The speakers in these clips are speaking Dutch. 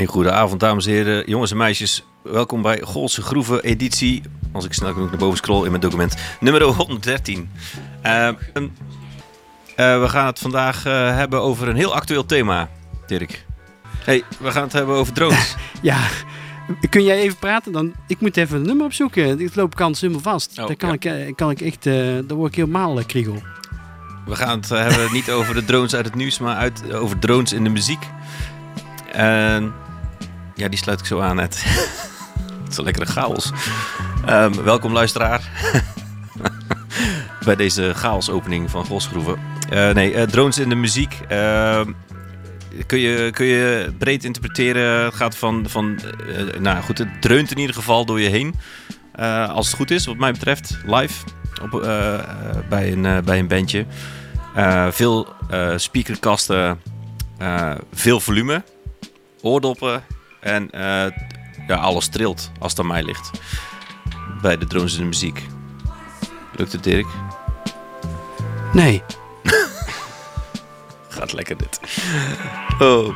Een goede avond, dames en heren, jongens en meisjes. Welkom bij Golse Groeven editie. Als ik snel genoeg naar boven scroll in mijn document. Nummer 113. Uh, uh, we gaan het vandaag uh, hebben over een heel actueel thema, Dirk. Hey, we gaan het hebben over drones. ja, kun jij even praten? Dan, ik moet even een nummer opzoeken. Ik loop kans helemaal vast. Oh, dan kan, ja. ik, kan ik echt, dan word ik helemaal kriegel. We gaan het hebben niet over de drones uit het nieuws, maar uit, over drones in de muziek. En ja, die sluit ik zo aan net. Het is lekkere chaos. Um, welkom luisteraar. Bij deze chaos-opening van Gosgroeven. Uh, nee, uh, drones in de muziek. Uh, kun, je, kun je breed interpreteren. Het gaat van. van uh, nou goed, het dreunt in ieder geval door je heen. als het goed is, wat mij betreft. Live. Op, bij, een, bij een bandje. veel speakerkasten. veel volume. Oordoppen. En uh, ja, alles trilt als het aan mij ligt. Bij de drones in de muziek. Lukt het, Dirk? Nee. Gaat lekker dit. Oh.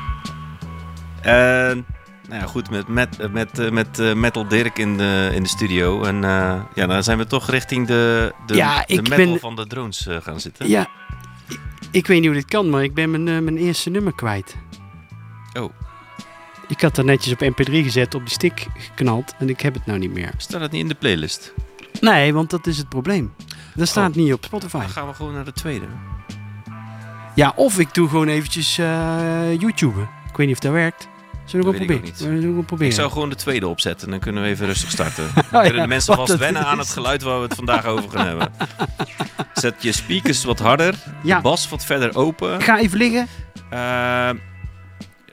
En... Nou ja, goed, met, met, met, met uh, Metal Dirk in de, in de studio. En uh, ja, dan zijn we toch richting de, de, ja, de metal ben... van de drones uh, gaan zitten. Ja, ik, ik, weet niet hoe dit kan, maar ik ben mijn, mijn eerste nummer kwijt. Oh. Ik had er netjes op mp3 gezet, op die stick geknald en ik heb het nou niet meer. Staat het niet in de playlist? Nee, want dat is het probleem. Dat staat oh. niet op Spotify. Dan gaan we gewoon naar de tweede. Ja, of ik doe gewoon eventjes uh, YouTube. Ik weet niet of dat werkt. Zullen we gewoon proberen? Ik, proberen? ik zou gewoon de tweede opzetten. Dan kunnen we even rustig starten. Dan oh, kunnen de mensen vast wennen aan het geluid waar we het vandaag over gaan hebben. Zet je speakers wat harder. Ja. De bas wat verder open. Ga even liggen. Uh,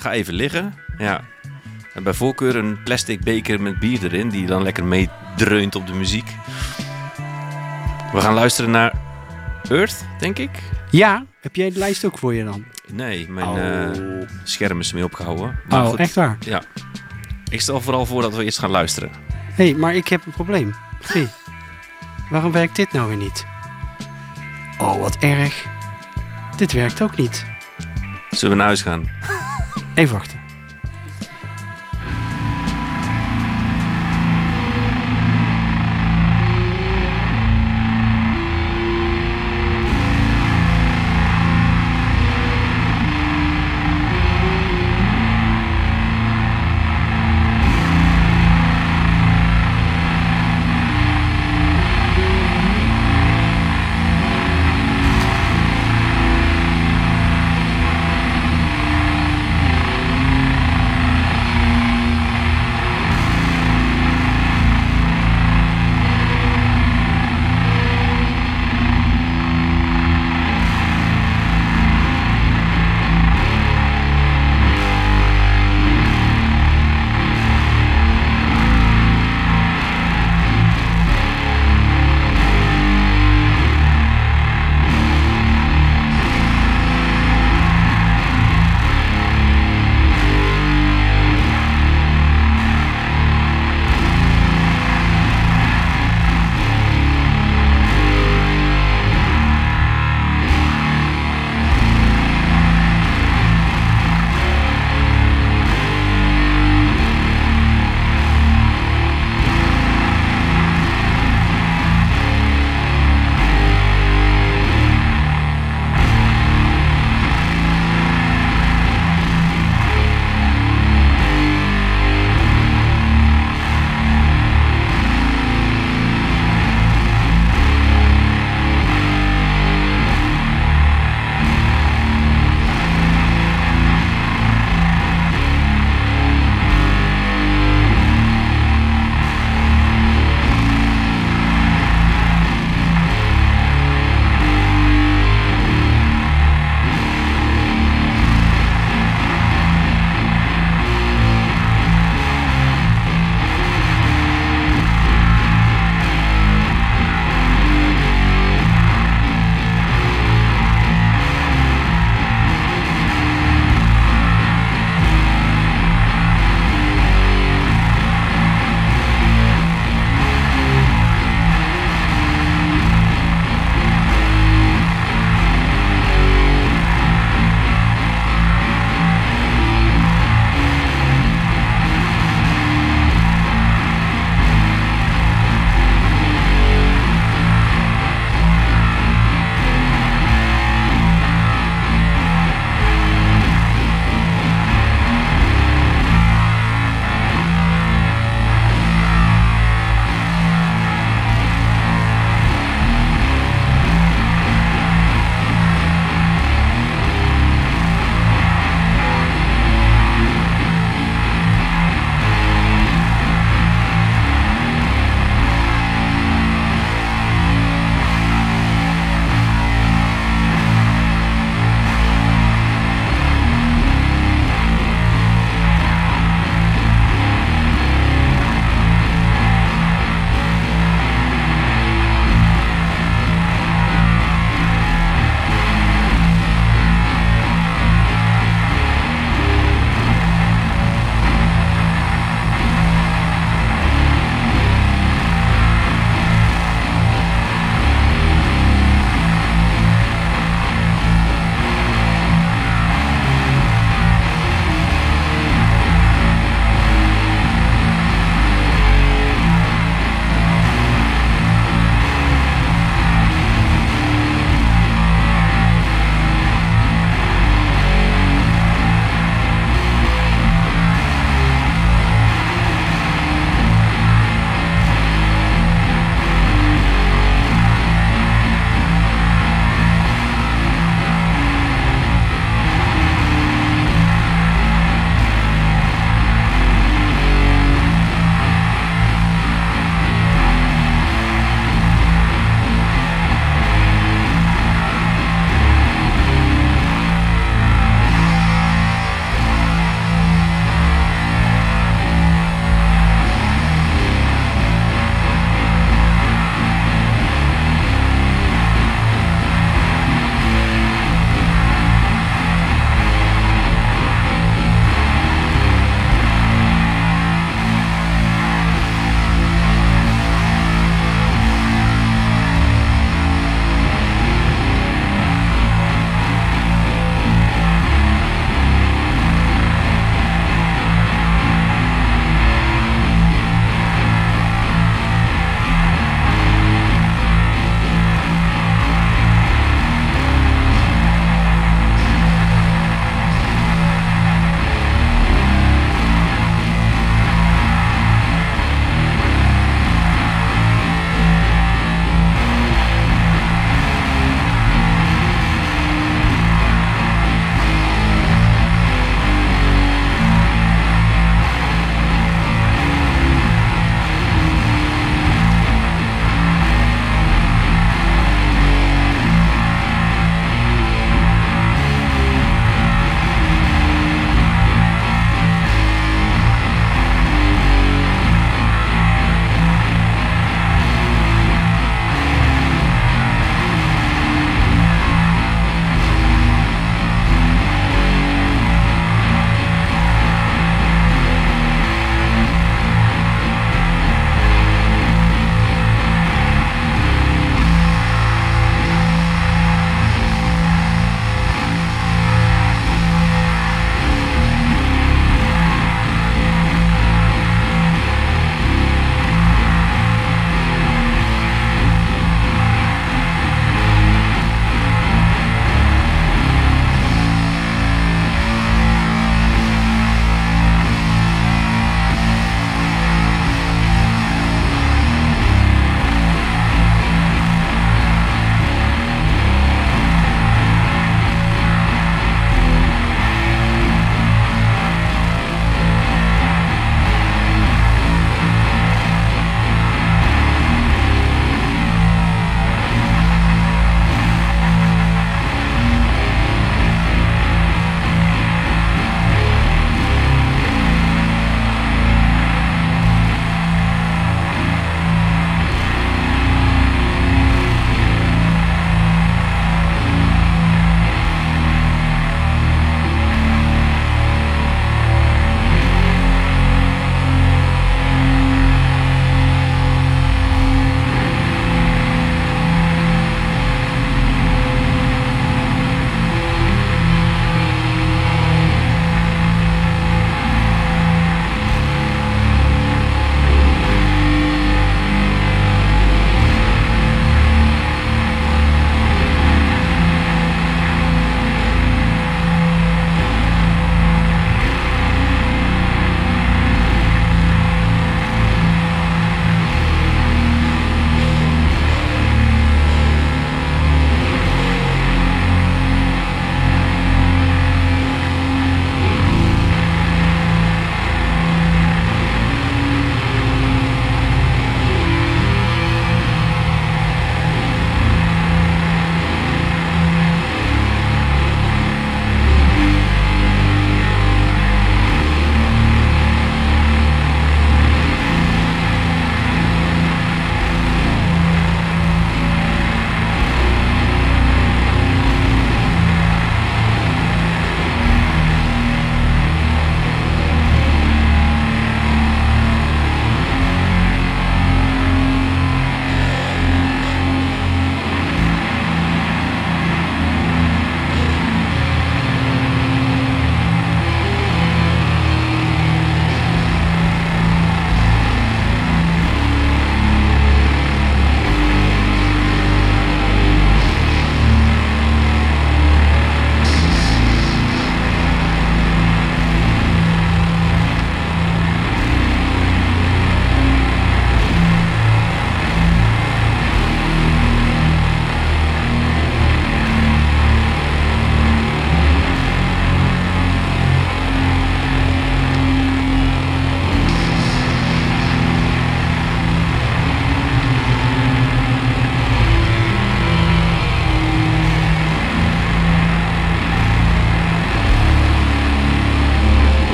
ga even liggen. Ja. En bij voorkeur een plastic beker met bier erin, die dan lekker meedreunt op de muziek. We gaan luisteren naar Earth, denk ik. Ja, heb jij de lijst ook voor je dan? Nee, mijn oh. uh, scherm is ermee opgehouden. Maar oh, goed, echt waar? Ja. Ik stel vooral voor dat we eerst gaan luisteren. Hé, hey, maar ik heb een probleem. Hey, waarom werkt dit nou weer niet? Oh, wat erg. Dit werkt ook niet. Zullen we naar huis gaan? Even wachten.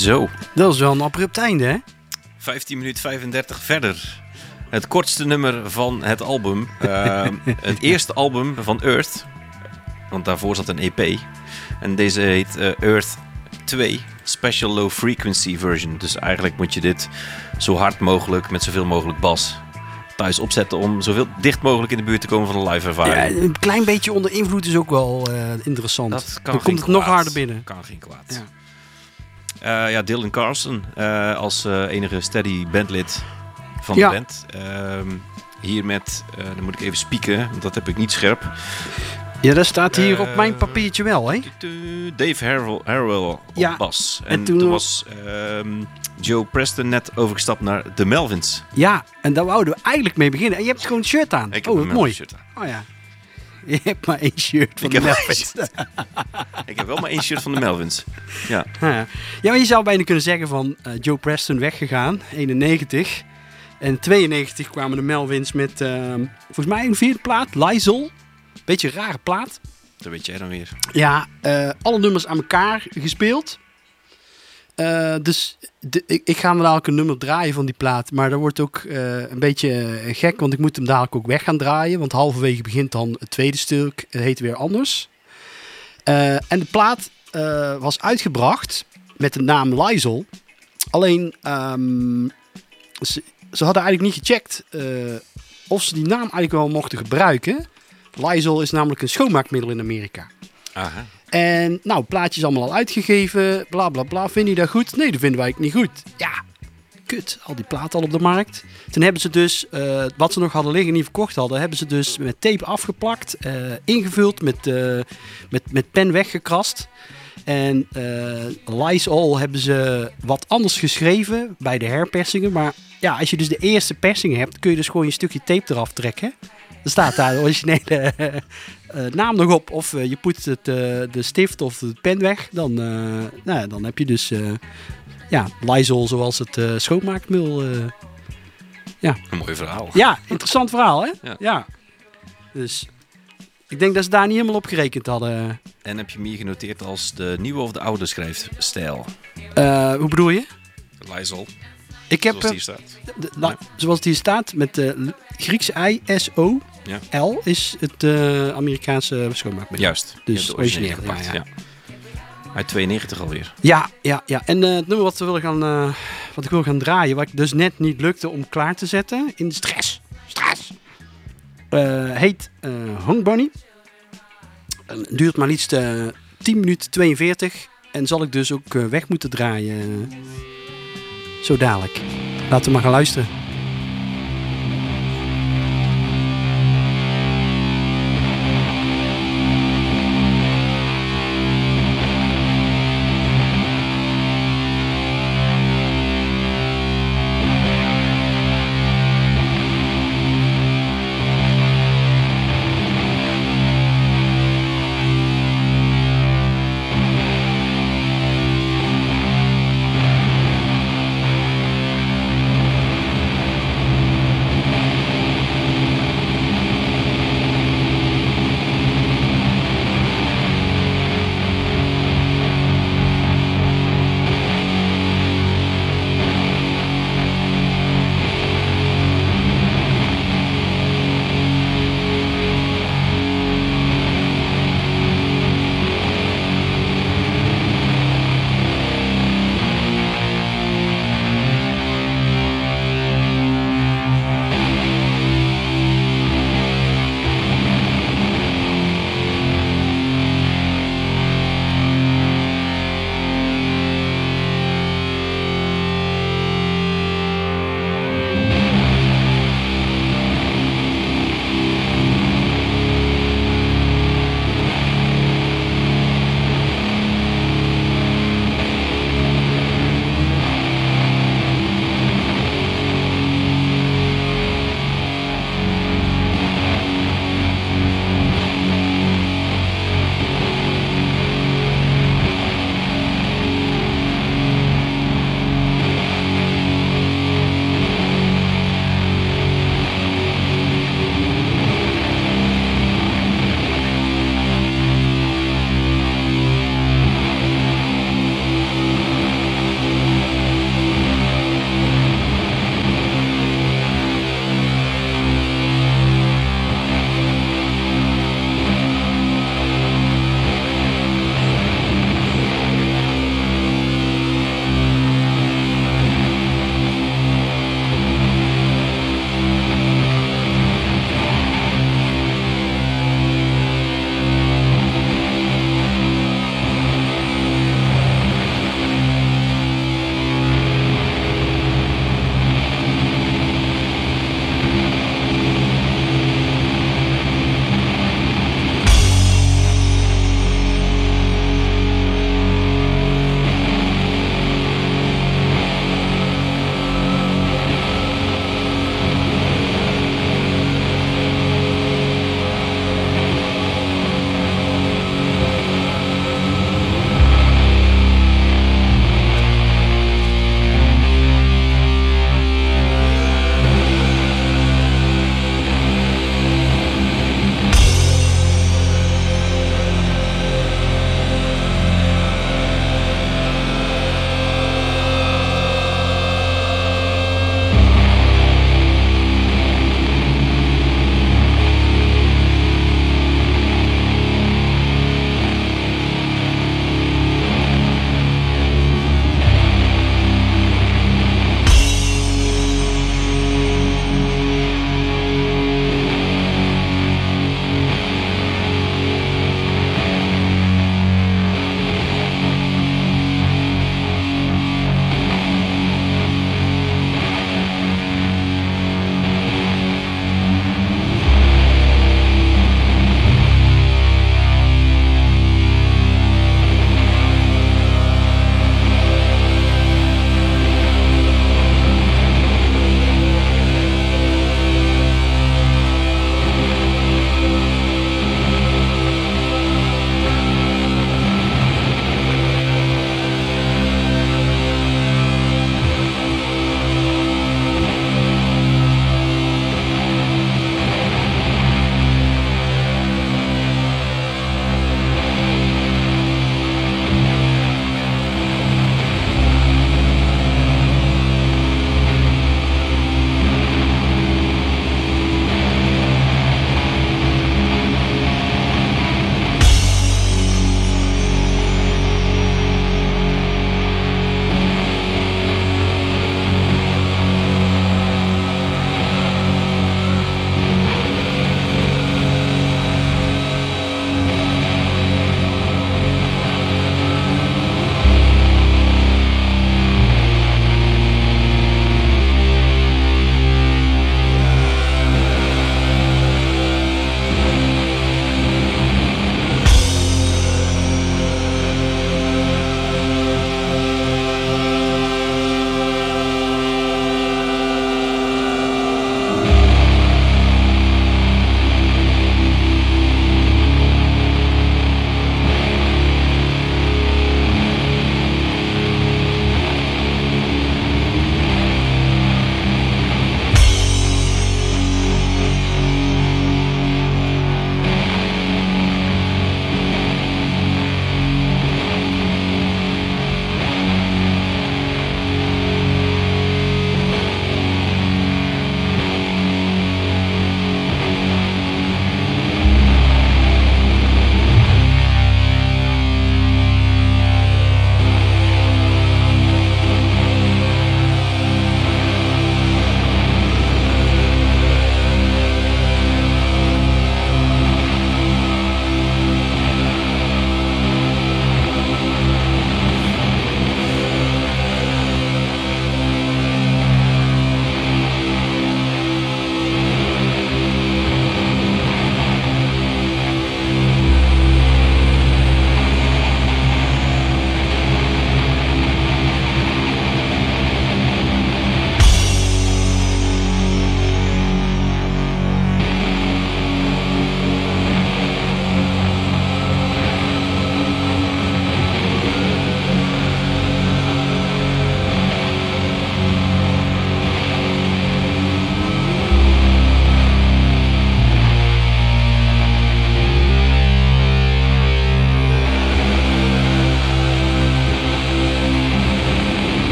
Zo, Dat is wel een abrupt einde, hè? 15 minuten 35 verder. Het kortste nummer van het album. Eh, het eerste album van Earth. Want daarvoor zat een EP. En deze heet eh, Earth 2 Special Low Frequency Version. Dus eigenlijk moet je dit zo hard mogelijk met zoveel mogelijk bas thuis opzetten om zoveel dicht mogelijk in de buurt te komen van de live Ja, ervaring. een klein beetje onder invloed is ook wel eh, interessant. Dat kan Dan geen komt het nog harder binnen. Kan geen kwaad. Ja. Ja, ja Dylan Carlson eh, als eh, enige steady bandlid van Ja. de band. Ehm, hier met, eh, dan moet ik even spieken, want dat heb ik niet scherp. Ja, dat staat hier op Eh, mijn papiertje wel, hè? Dave Harwell, Harwell op Ja. bas. En, En toen was ehm, Joe Preston net overgestapt naar de Melvins. Ja, en daar wouden we eigenlijk mee beginnen. En je hebt gewoon een shirt aan. Ik heb oh, een mooi. Shirt aan. Oh ja. Je hebt maar één shirt van Ik de Melvins. ik heb wel maar één shirt van de Melvins. Ja, Ja, ja, maar je zou bijna kunnen zeggen van eh, Joe Preston weggegaan, 91. En 92 kwamen de Melvins met, ehm, volgens mij een vierde plaat, Lysol. Beetje een rare plaat. dat weet jij dan weer. Ja, eh, alle nummers aan elkaar gespeeld. Eh, dus ik, ik ga me dadelijk een nummer draaien van die plaat. Maar dat wordt ook eh, een beetje eh, gek, want ik moet hem dadelijk ook weg gaan draaien. Want halverwege begint dan het tweede stuk. Het heet weer anders. En de plaat was uitgebracht met de naam Lysol. Alleen, ehm, ze, hadden eigenlijk niet gecheckt of ze die naam eigenlijk wel mochten gebruiken. Lysol is namelijk een schoonmaakmiddel in Amerika. Aha. En nou, plaatjes allemaal al uitgegeven, bla bla bla. Vind je dat goed? Nee, dat vinden wij niet goed. Ja, kut, al die platen al op de markt. Toen hebben ze dus, eh, wat ze nog hadden liggen, niet verkocht hadden, hebben ze dus met tape afgeplakt, eh, ingevuld, met, eh, met, met pen weggekrast. En eh Lysol hebben ze wat anders geschreven bij de herpersingen. Maar ja, als je dus de eerste persing hebt, kun je dus gewoon je stukje tape eraf trekken. Er staat daar de originele naam nog op. Of eh, je poetst het, eh, de stift of de pen weg. Dan, eh, nou, ja, dan heb je dus eh, ja, Lysol zoals het eh, schoonmaakmiddel. eh. Een mooi verhaal. Ja, interessant verhaal hè? Ja. ja. Dus ik denk dat ze daar niet helemaal op gerekend hadden. En heb je meer genoteerd als de nieuwe of de oude schrijfstijl? Eh, hoe bedoel je? Lysol, Ik heb, zoals eh, die staat. de- la- zoals het hier staat, met de Griekse I, S, O, Ja. L is het eh, Amerikaanse schoonmaakmiddel. Juist. Dus originele origineel, gepakt, ja, ja. Uit 92 alweer. Ja, ja, ja. En eh, het nummer wat, we willen gaan, eh, wat ik wil gaan draaien, wat ik dus net niet lukte om klaar te zetten, in de stress, stress, heet eh Hong Bunny. Duurt maar liefst eh 10 minuten 42 en zal ik dus ook weg moeten draaien. zo dadelijk. Laten we maar gaan luisteren.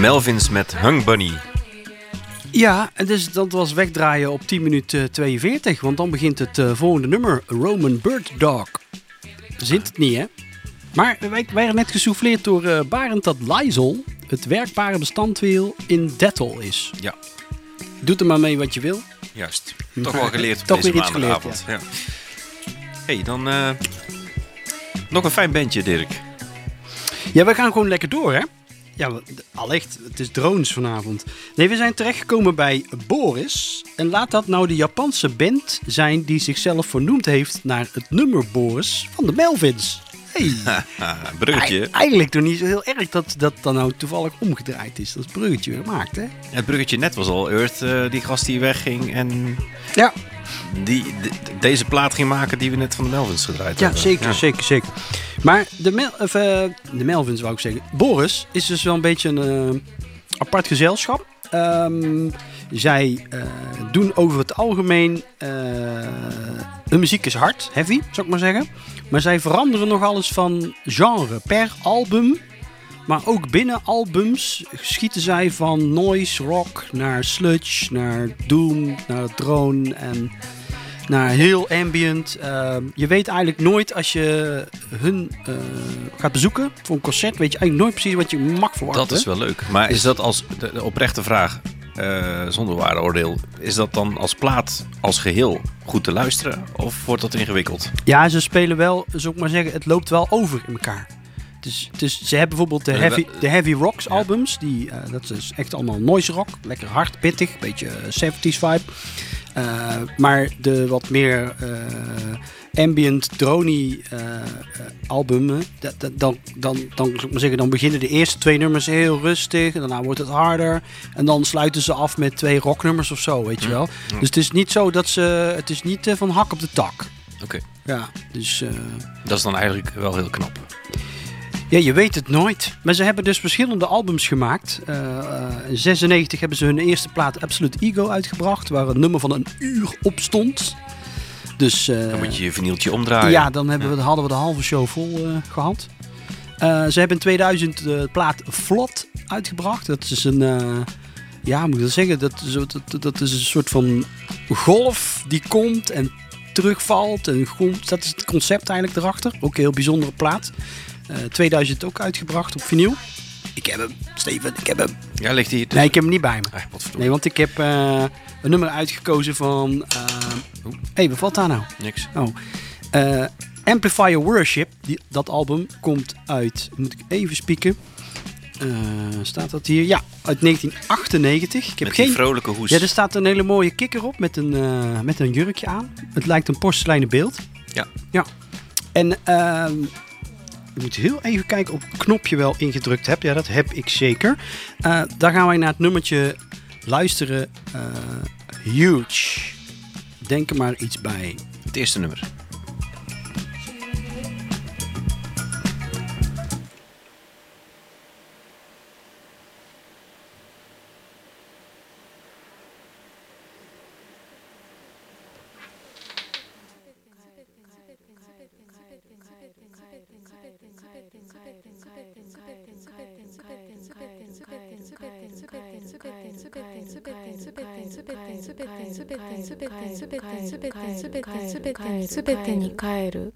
Melvins met Hung Bunny. Ja, en dus dat was wegdraaien op 10 minuten 42. Want dan begint het eh, volgende nummer, Roman Bird Dog. Zint het niet, hè? Maar wij werden net gesouffleerd door eh, Barend dat Lysol het werkbare bestanddeel in Dettol is. Ja, Doe er maar mee wat je wil. juist. Toch wel geleerd op Toch deze weer iets geleerd. Ja. hey, dan eh, nog een fijn bandje, Dirk. Ja, we gaan gewoon lekker door, hè? Ja, we- allicht, het is drones vanavond. Nee, we zijn terechtgekomen bij Boris. En laat dat nou de Japanse band zijn die zichzelf vernoemd heeft naar het nummer Boris van de Melvins. Hey. Bruggetje. Ei- Eigenlijk toch niet zo heel erg dat dat dan nou toevallig omgedraaid is. Dat is bruggetje weer gemaakt, hè? Het bruggetje net was al Earth, eh, die gast die wegging en Ja, die de- deze plaat ging maken die we net van de Melvins gedraaid ja hebben. zeker, zeker, zeker. Maar de, Mel of, eh, de Melvins, wou ik zeggen. Boris is dus wel een beetje een eh, apart gezelschap. Ehm, zij eh, doen over het algemeen... hun muziek is hard, heavy, zou ik maar zeggen. Maar zij veranderen nogal eens van genre per album. Maar ook binnen albums schieten zij van noise rock naar sludge, naar doom, naar drone en naar heel ambient. Ehm, je weet eigenlijk nooit als je hun eh, gaat bezoeken voor een concert, weet je eigenlijk nooit precies wat je mag verwachten. Dat is wel leuk. Maar is dat als de, de oprechte vraag, eh, zonder waardeoordeel, is dat dan als plaat als geheel goed te luisteren? Of wordt dat ingewikkeld? Ja, ze spelen wel, zou ik maar zeggen, het loopt wel over in elkaar. Dus, dus ze hebben bijvoorbeeld de Eh, Heavy, de heavy Rocks Ja. albums. Die, eh, dat is echt allemaal noise rock. Lekker hard, pittig. Beetje eh, 70s vibe. Eh, maar de wat meer ambient, drony album. dat, dat, dan, dan, dan, ik maar zeggen, dan beginnen de eerste twee nummers heel rustig. En daarna wordt het harder. En dan sluiten ze af met twee rocknummers of zo, weet je wel. Dus het is niet zo dat ze... Het is niet van hak op de tak. Oké, Ja, dus... dat is dan eigenlijk wel heel knap. Ja, je weet het nooit. Maar ze hebben dus verschillende albums gemaakt. Eh, eh, in 96 hebben ze hun eerste plaat Absolute Ego uitgebracht. Waar een nummer van een uur op stond. Dus eh, Dan moet je je vinyltje omdraaien. ja, dan hebben we, hadden we de halve show vol eh, gehad. Eh, ze hebben in 2000 de plaat Vlot uitgebracht. Dat is een... ja, moet ik dat zeggen? Dat, is- dat, dat is een soort van golf die komt en terugvalt. En komt, dat is het concept eigenlijk erachter. Ook een heel bijzondere plaat. Eh 2000 ook uitgebracht op vinyl. Ik heb hem, Steven, ik heb hem. Ja, ligt hier. Dus... Nee, ik heb hem niet bij me. Ah, wat. Nee, want ik heb eh, een nummer uitgekozen van... eh Hé, hey, wat valt daar nou? Niks. Oh. Eh, Amplifier Worship, die, dat album komt uit, moet ik even spieken. Eh, staat dat hier? Ja, uit 1998. Ik heb Met geen. vrolijke hoes. Ja, er staat een hele mooie kikker op met een, eh, met een jurkje aan. Het lijkt een porseleinen beeld. Ja. Ja. En ik moet heel even kijken of het knopje wel ingedrukt heb. Ja, dat heb ik zeker. Eh dan gaan wij naar het nummertje luisteren. Eh, huge. Denk er maar iets bij. Het eerste nummer. すべてすべてすべてすべてすべてすべてすべてすべてに帰る。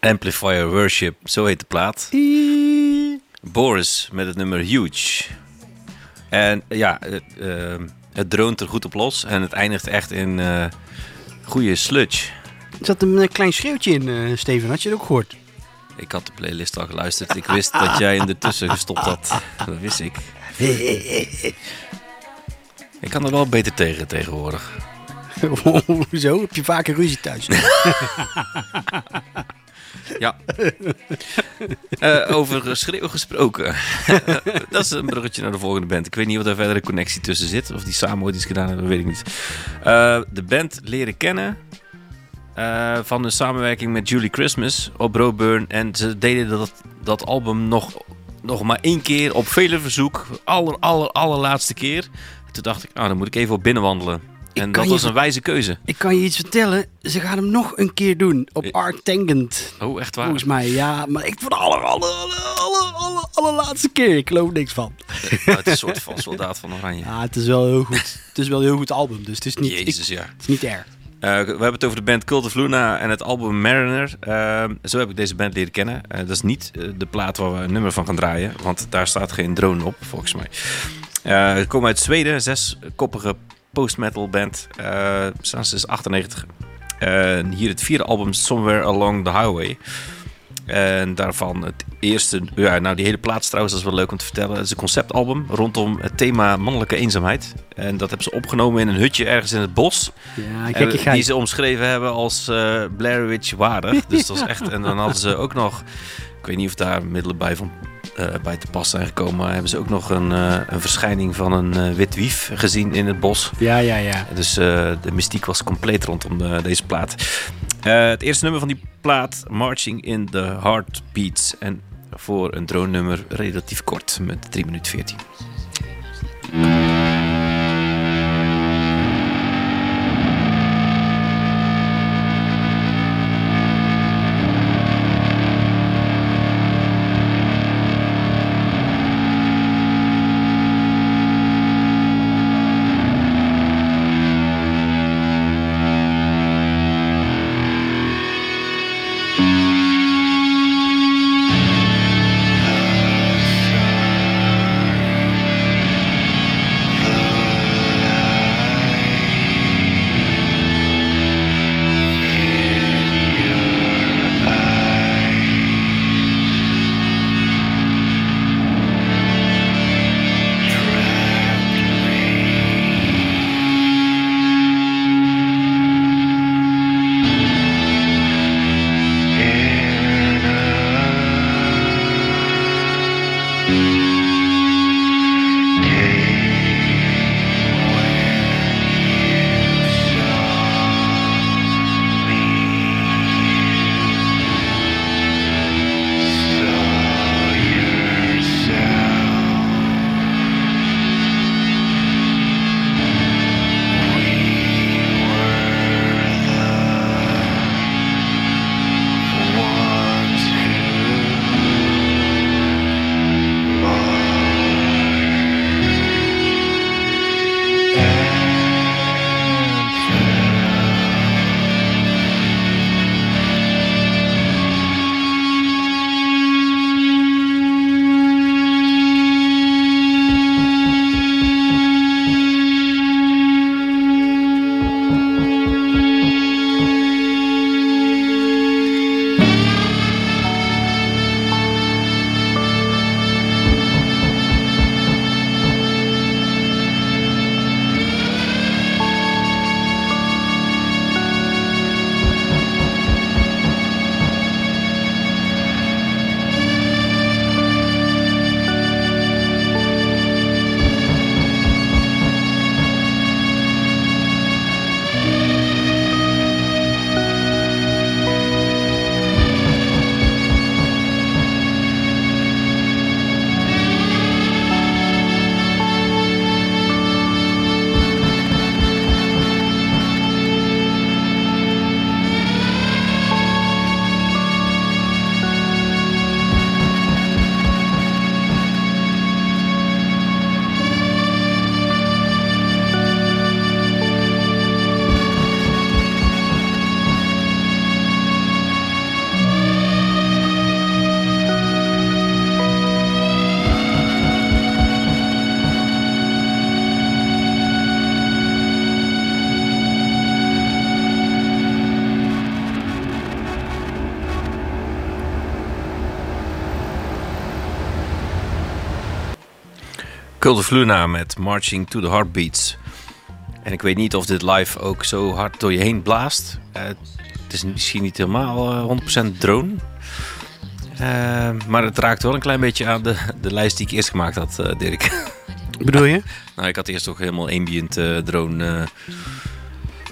Amplifier Worship, zo heet de plaat. Boris met het nummer Huge. En ja, het, eh, het er goed op los en het eindigt echt in goede sludge. Er zat een klein schreeuwtje in, Steven. Had je het ook gehoord? Ik had de playlist al geluisterd. Ik wist dat jij hem ertussen gestopt had. Dat wist ik. Ik kan er wel beter tegen tegenwoordig. Hoezo? Heb je vaker ruzie thuis? Ja. Eh, over schreeuw gesproken. dat is een bruggetje naar de volgende band. Ik weet niet of daar verder een connectie tussen zit. Of die samen ooit iets gedaan hebben, weet ik niet. Eh, de band leren kennen. eh, van de samenwerking met Julie Christmas op Broburn. En ze deden dat, dat album nog, nog maar één keer op vele verzoek. Aller, aller, allerlaatste keer. Toen dacht ik, ah, dan moet ik even op binnenwandelen. En dat was een wijze keuze. Ik kan je iets vertellen. Ze gaan hem nog een keer doen. Op. Art Tangent. Oh, echt waar? Volgens mij, ja. Maar ik voor de aller, aller, aller, aller, aller, allerlaatste keer. Ik geloof niks van. Nou, het is een soort van soldaat van Oranje. Ja, het is wel heel goed. Het is wel een heel goed album. Dus het is niet, ik- Jezus, ja. het is niet erg. Eh, we hebben het over de band Cult of Luna en het album Mariner. Eh, zo heb ik deze band leren kennen. Eh, dat is niet de plaat waar we een nummer van gaan draaien, want daar staat geen drone op, volgens mij. Ze komen uit Zweden, een zeskoppige post-metal band. Eh staan sinds 98. En hier het vierde album Somewhere Along the Highway. En daarvan het eerste, ja, nou die hele plaat is trouwens, dat is wel leuk om te vertellen. Het is een conceptalbum rondom het thema mannelijke eenzaamheid. En dat hebben ze opgenomen in een hutje ergens in het bos. Ja, kijk, die ze omschreven hebben als eh Blair Witch waardig. Dus dat is echt. En dan hadden ze ook nog. Ik weet niet of daar middelen bij, van, bij te pas zijn gekomen. Hebben ze ook nog een, eh, een verschijning van een eh, wit wief gezien in het bos. Ja, ja, ja. Dus eh, de mystiek was compleet rondom eh, deze plaat. Eh, het eerste nummer van die plaat, Marching in the Heartbeats. En voor een drone nummer relatief kort met 3 minuten 14. Of Luna met Marching to the Heartbeats. En ik weet niet of dit live ook zo hard door je heen blaast. Eh, het is misschien niet helemaal eh, 100% drone. Eh, maar het raakt wel een klein beetje aan de, de lijst die ik eerst gemaakt had, eh, Dirk. Bedoel je? nou, ik had eerst toch helemaal ambient eh, drone. eh.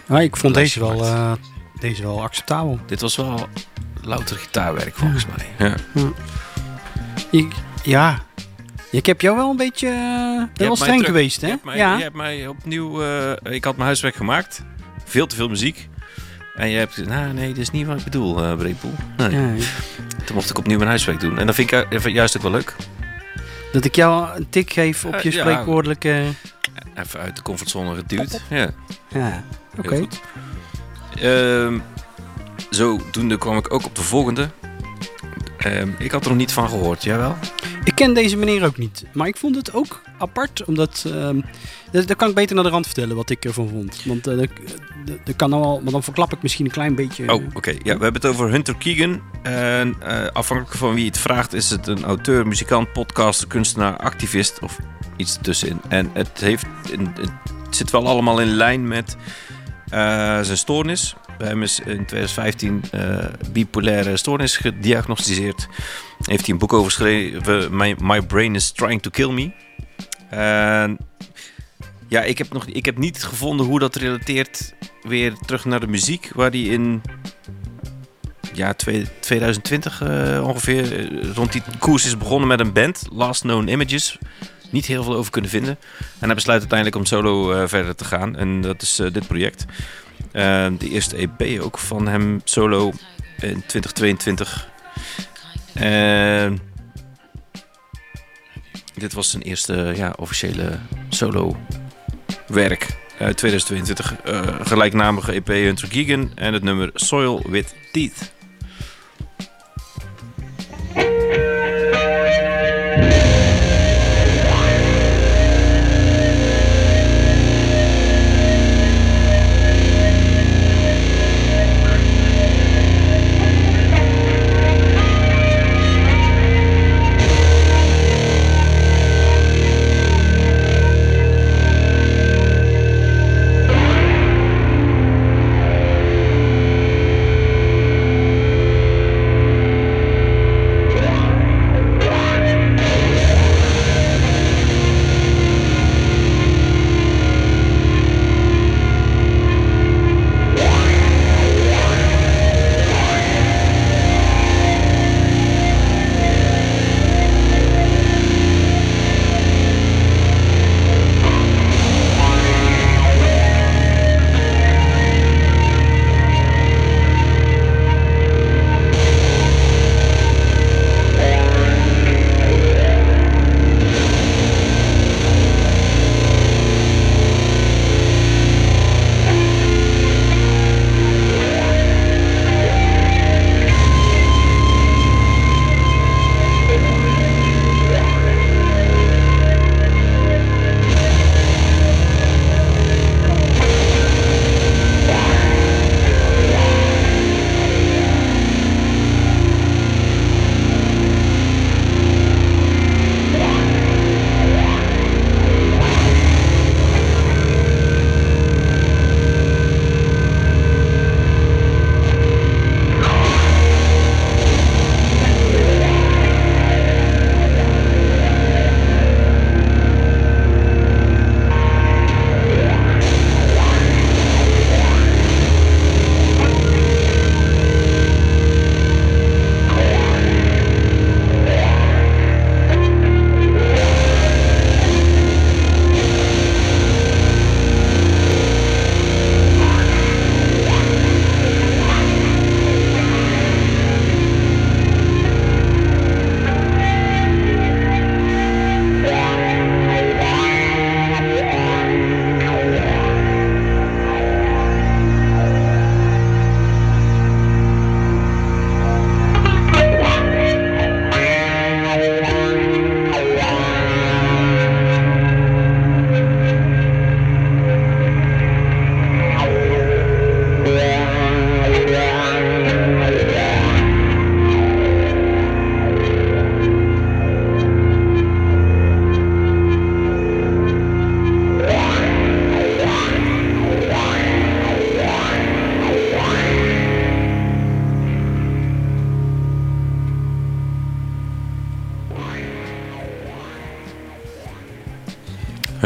Ja, ik vond deze wel, gemaakt. eh, deze wel acceptabel. dit was wel louter gitaarwerk volgens mij. Ja. Ik, ja, ik heb jou wel een beetje... wel mij streng terug- geweest, Je hè? hebt mij, ja. je hebt mij opnieuw... eh, ik had mijn huiswerk gemaakt. Veel te veel muziek. En je hebt gezegd, nou nee, dit is niet wat ik bedoel, eh Breedpoel. Nee. Toen mocht ik opnieuw mijn huiswerk doen. En dat vind ik juist ook wel leuk. Dat ik jou een tik geef op je spreekwoordelijke... Even uit de comfortzone geduwd. Ja, Ja, oké. goed. Ehm, zodoende kwam ik ook op de volgende. Ehm, ik had er nog niet van gehoord. Jij wel? Ik ken deze meneer ook niet. Maar ik vond het ook apart, omdat... ehm dat, dat kan ik beter naar de rand vertellen wat ik ervan vond. Want eh, dat, dat- kan nou al, maar dan verklap ik misschien een klein beetje... Oh, oké. Ja, we hebben het over Hunter Keegan. En eh, afhankelijk van wie het vraagt, is het een auteur, muzikant, podcaster, kunstenaar, activist of iets ertussenin. En het, heeft, het zit wel allemaal in lijn met eh, zijn stoornis. Bij hem is in 2015 eh, bipolaire stoornis gediagnosticeerd. Heeft hij een boek over geschreven, My, My Brain is Trying to Kill Me. Ja, ik heb, nog, ik heb niet gevonden hoe dat relateert weer terug naar de muziek, waar die in ja, twee- 2020 eh, ongeveer eh, rond die koers is begonnen met een band, Last Known Images. Niet heel veel over kunnen vinden. En hij besluit uiteindelijk om solo verder te gaan. En dat is dit project. Eh, de eerste EP ook van hem solo in 2022. En dit was zijn eerste ja, officiële solo werk uit 2022. eh, gelijknamige EP Hunter Gigan en het nummer Soil with Teeth.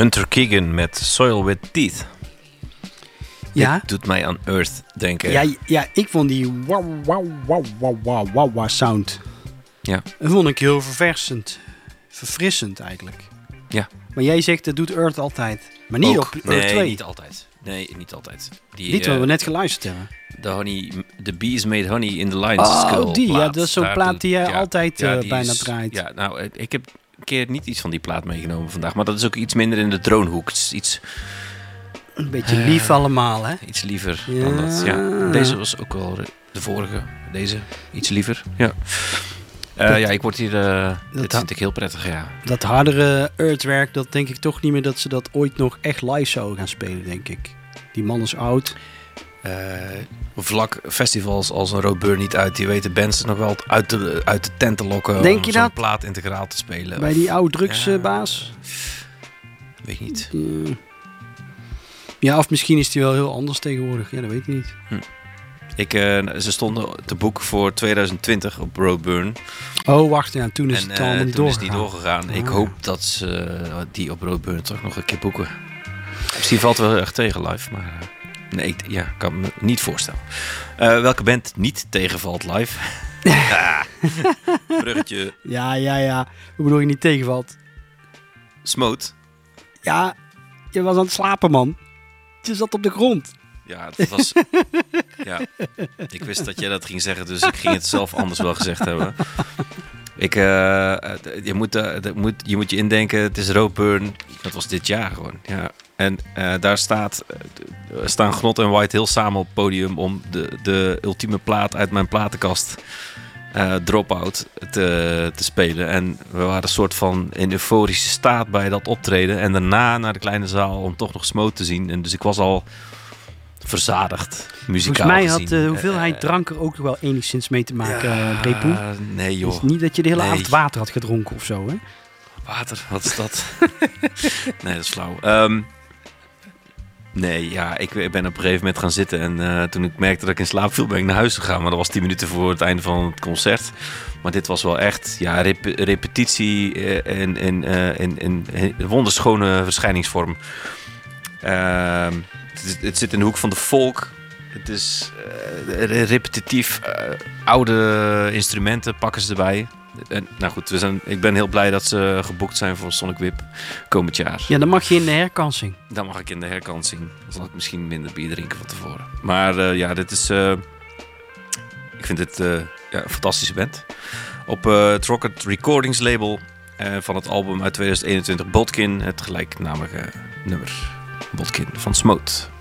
Hunter Keegan met Soil with Teeth. Ja, Dit doet mij aan Earth denken. ja, ja, ik vond die wow, wow, wow, wow, wow, wow, wow sound. Ja. Dat vond ik heel verversend. Verfrissend eigenlijk. Ja. Maar jij zegt dat doet Earth altijd. Maar niet Ook. op Earth nee, 2. niet altijd. Nee, niet altijd. Die, Dit wat eh, we net geluisterd hebben. De honey, the bees made honey in the skull. Oh, die. Ja, dat is zo'n plaat die jij ja, altijd ja, eh, bijna is- draait. Ja, nou, eh, ik heb keer niet iets van die plaat meegenomen vandaag. Maar dat is ook iets minder in de dronehoek. Het is iets, Een beetje lief allemaal, hè? iets liever Ja. dan dat. Ja. Deze was ook wel de vorige. Deze, iets liever. Ja. Eh, Dat- ja, ik word hier... dit ha- vind ik heel prettig, ja. Dat hardere Earthwerk, dat denk ik toch niet meer dat ze dat ooit nog echt live zouden gaan spelen, denk ik. Die man is oud. Eh, vlak festivals als een Roadburn niet uit. Die weten bands nog wel uit de, uit de tent te lokken. Denk om je zo'n dat? plaat integraal te spelen. Bij Of- die oude drugsbaas. Weet ik niet. Eh, ja, of misschien is die wel heel anders tegenwoordig. Ja, dat weet ik niet. Ik, eh, ze stonden te boek voor 2020 op Roadburn. Oh, wacht. Ja, toen is en het eh, allemaal niet toen is doorgegaan. niet doorgegaan. Ik Ah. hoop dat ze eh, die op Roadburn toch nog een keer boeken. Misschien valt wel heel erg tegen live, maar... nee, ik ja, kan me niet voorstellen. Eh, welke band niet tegenvalt live? Ah, Bruggetje. Ja, ja, ja. Hoe bedoel je niet tegenvalt? Smoot. Ja, je was aan het slapen, man. Je zat op de grond. Ja, dat was... ja, ik wist dat jij dat ging zeggen, dus ik ging het zelf anders wel gezegd hebben. Ik, eh, eh, je, moet, dat moet, je moet je indenken, het is Roadburn. Dat was dit jaar gewoon, ja. En eh, daar staat, eh, staan Gnot en White heel samen op het podium... om de, de ultieme plaat uit mijn platenkast, eh Dropout, te, te spelen. En we waren een soort van in euforische staat bij dat optreden. En daarna naar de kleine zaal om toch nog Smoot te zien. En dus ik was al verzadigd, muzikaal Volgens mij had de hoeveelheid Eh, drank er ook wel enigszins mee te maken, ja. Nee joh, Dus niet dat je de hele Nee. avond water had gedronken of zo, hè? water, wat is dat? nee, dat is flauw. Ehm, nee, ja, ik, ben op een gegeven moment gaan zitten en eh, toen ik merkte dat ik in slaap viel, ben ik naar huis gegaan. Maar dat was tien minuten voor het einde van het concert. Maar dit was wel echt, ja, rep- repetitie in, in, in, wonderschone verschijningsvorm. Ehm, het, zit in de hoek van de folk. Het is eh, repetitief. eh, oude instrumenten pakken ze erbij. En, nou goed, we zijn, ik ben heel blij dat ze geboekt zijn voor Sonic Whip komend jaar. Ja, dan mag je in de herkansing. Dan mag ik in de herkansing. Dan zal ik misschien minder bier drinken van tevoren. Maar eh, ja, dit is... eh, ik vind dit eh, ja, een fantastische band. Op het Rocket Recordings label van het album uit 2021 Botkin. Het gelijknamige nummer Botkin van Smoot.「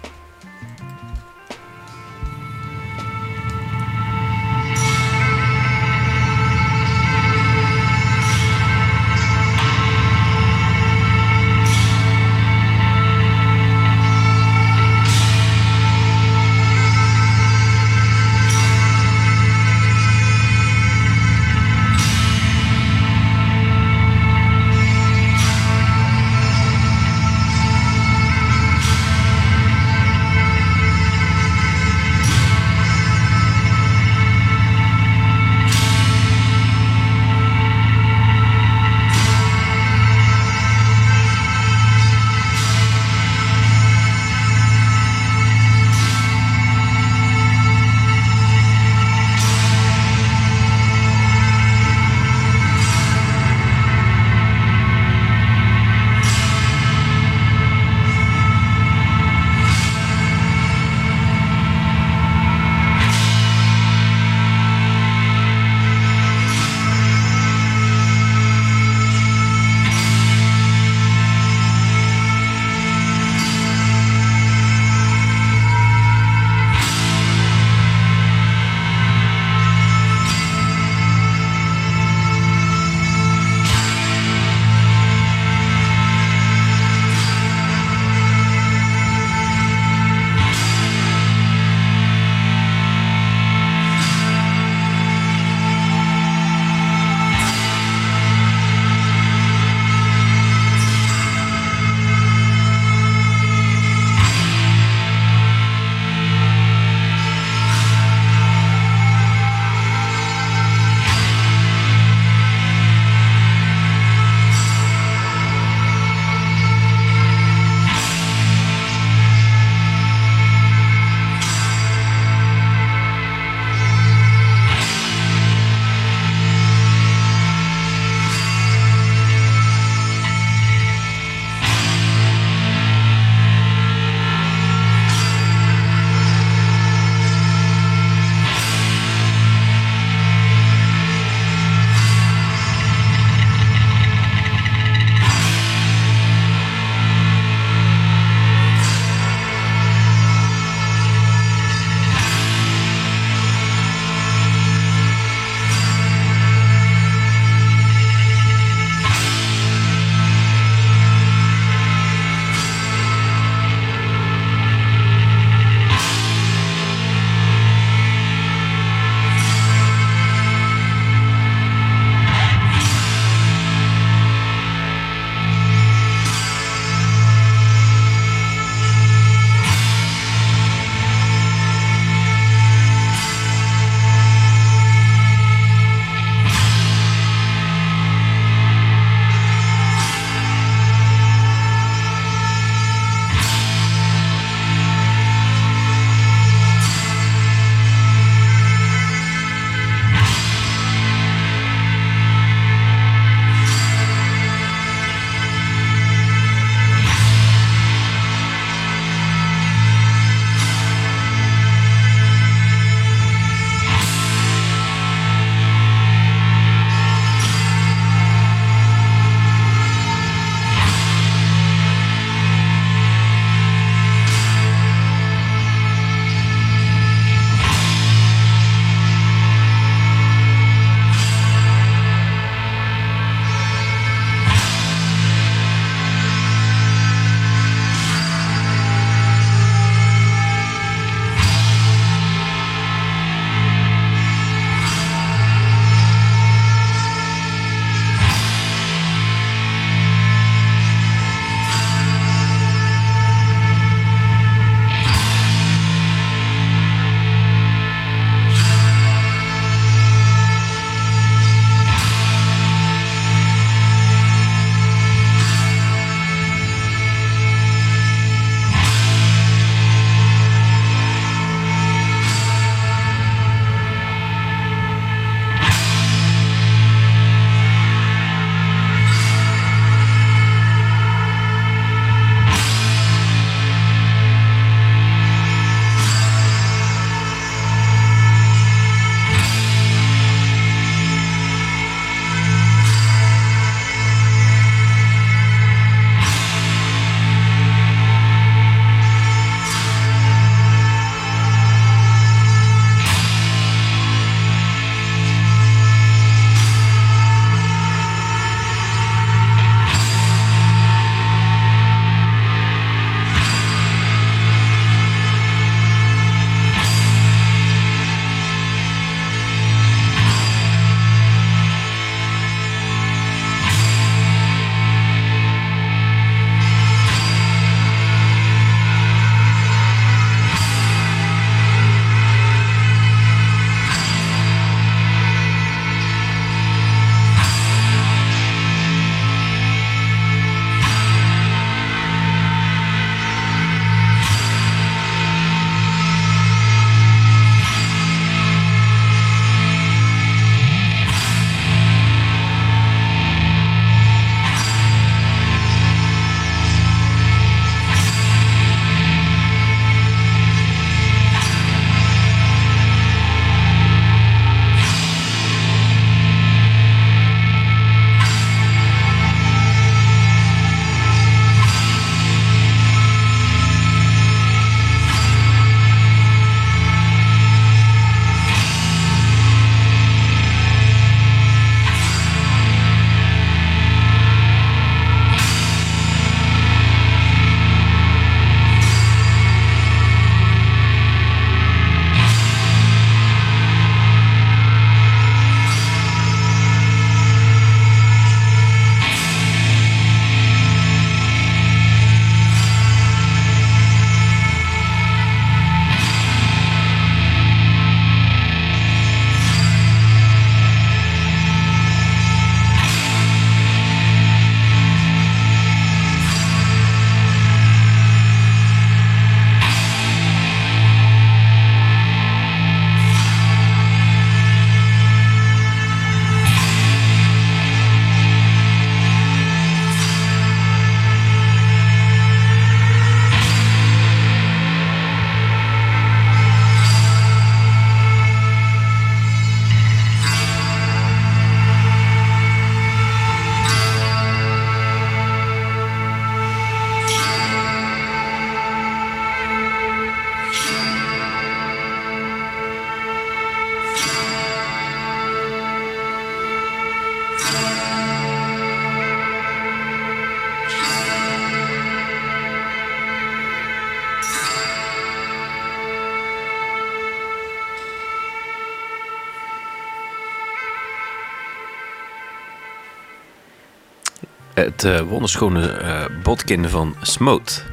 Het eh, wonderschone eh botkin van Smoot.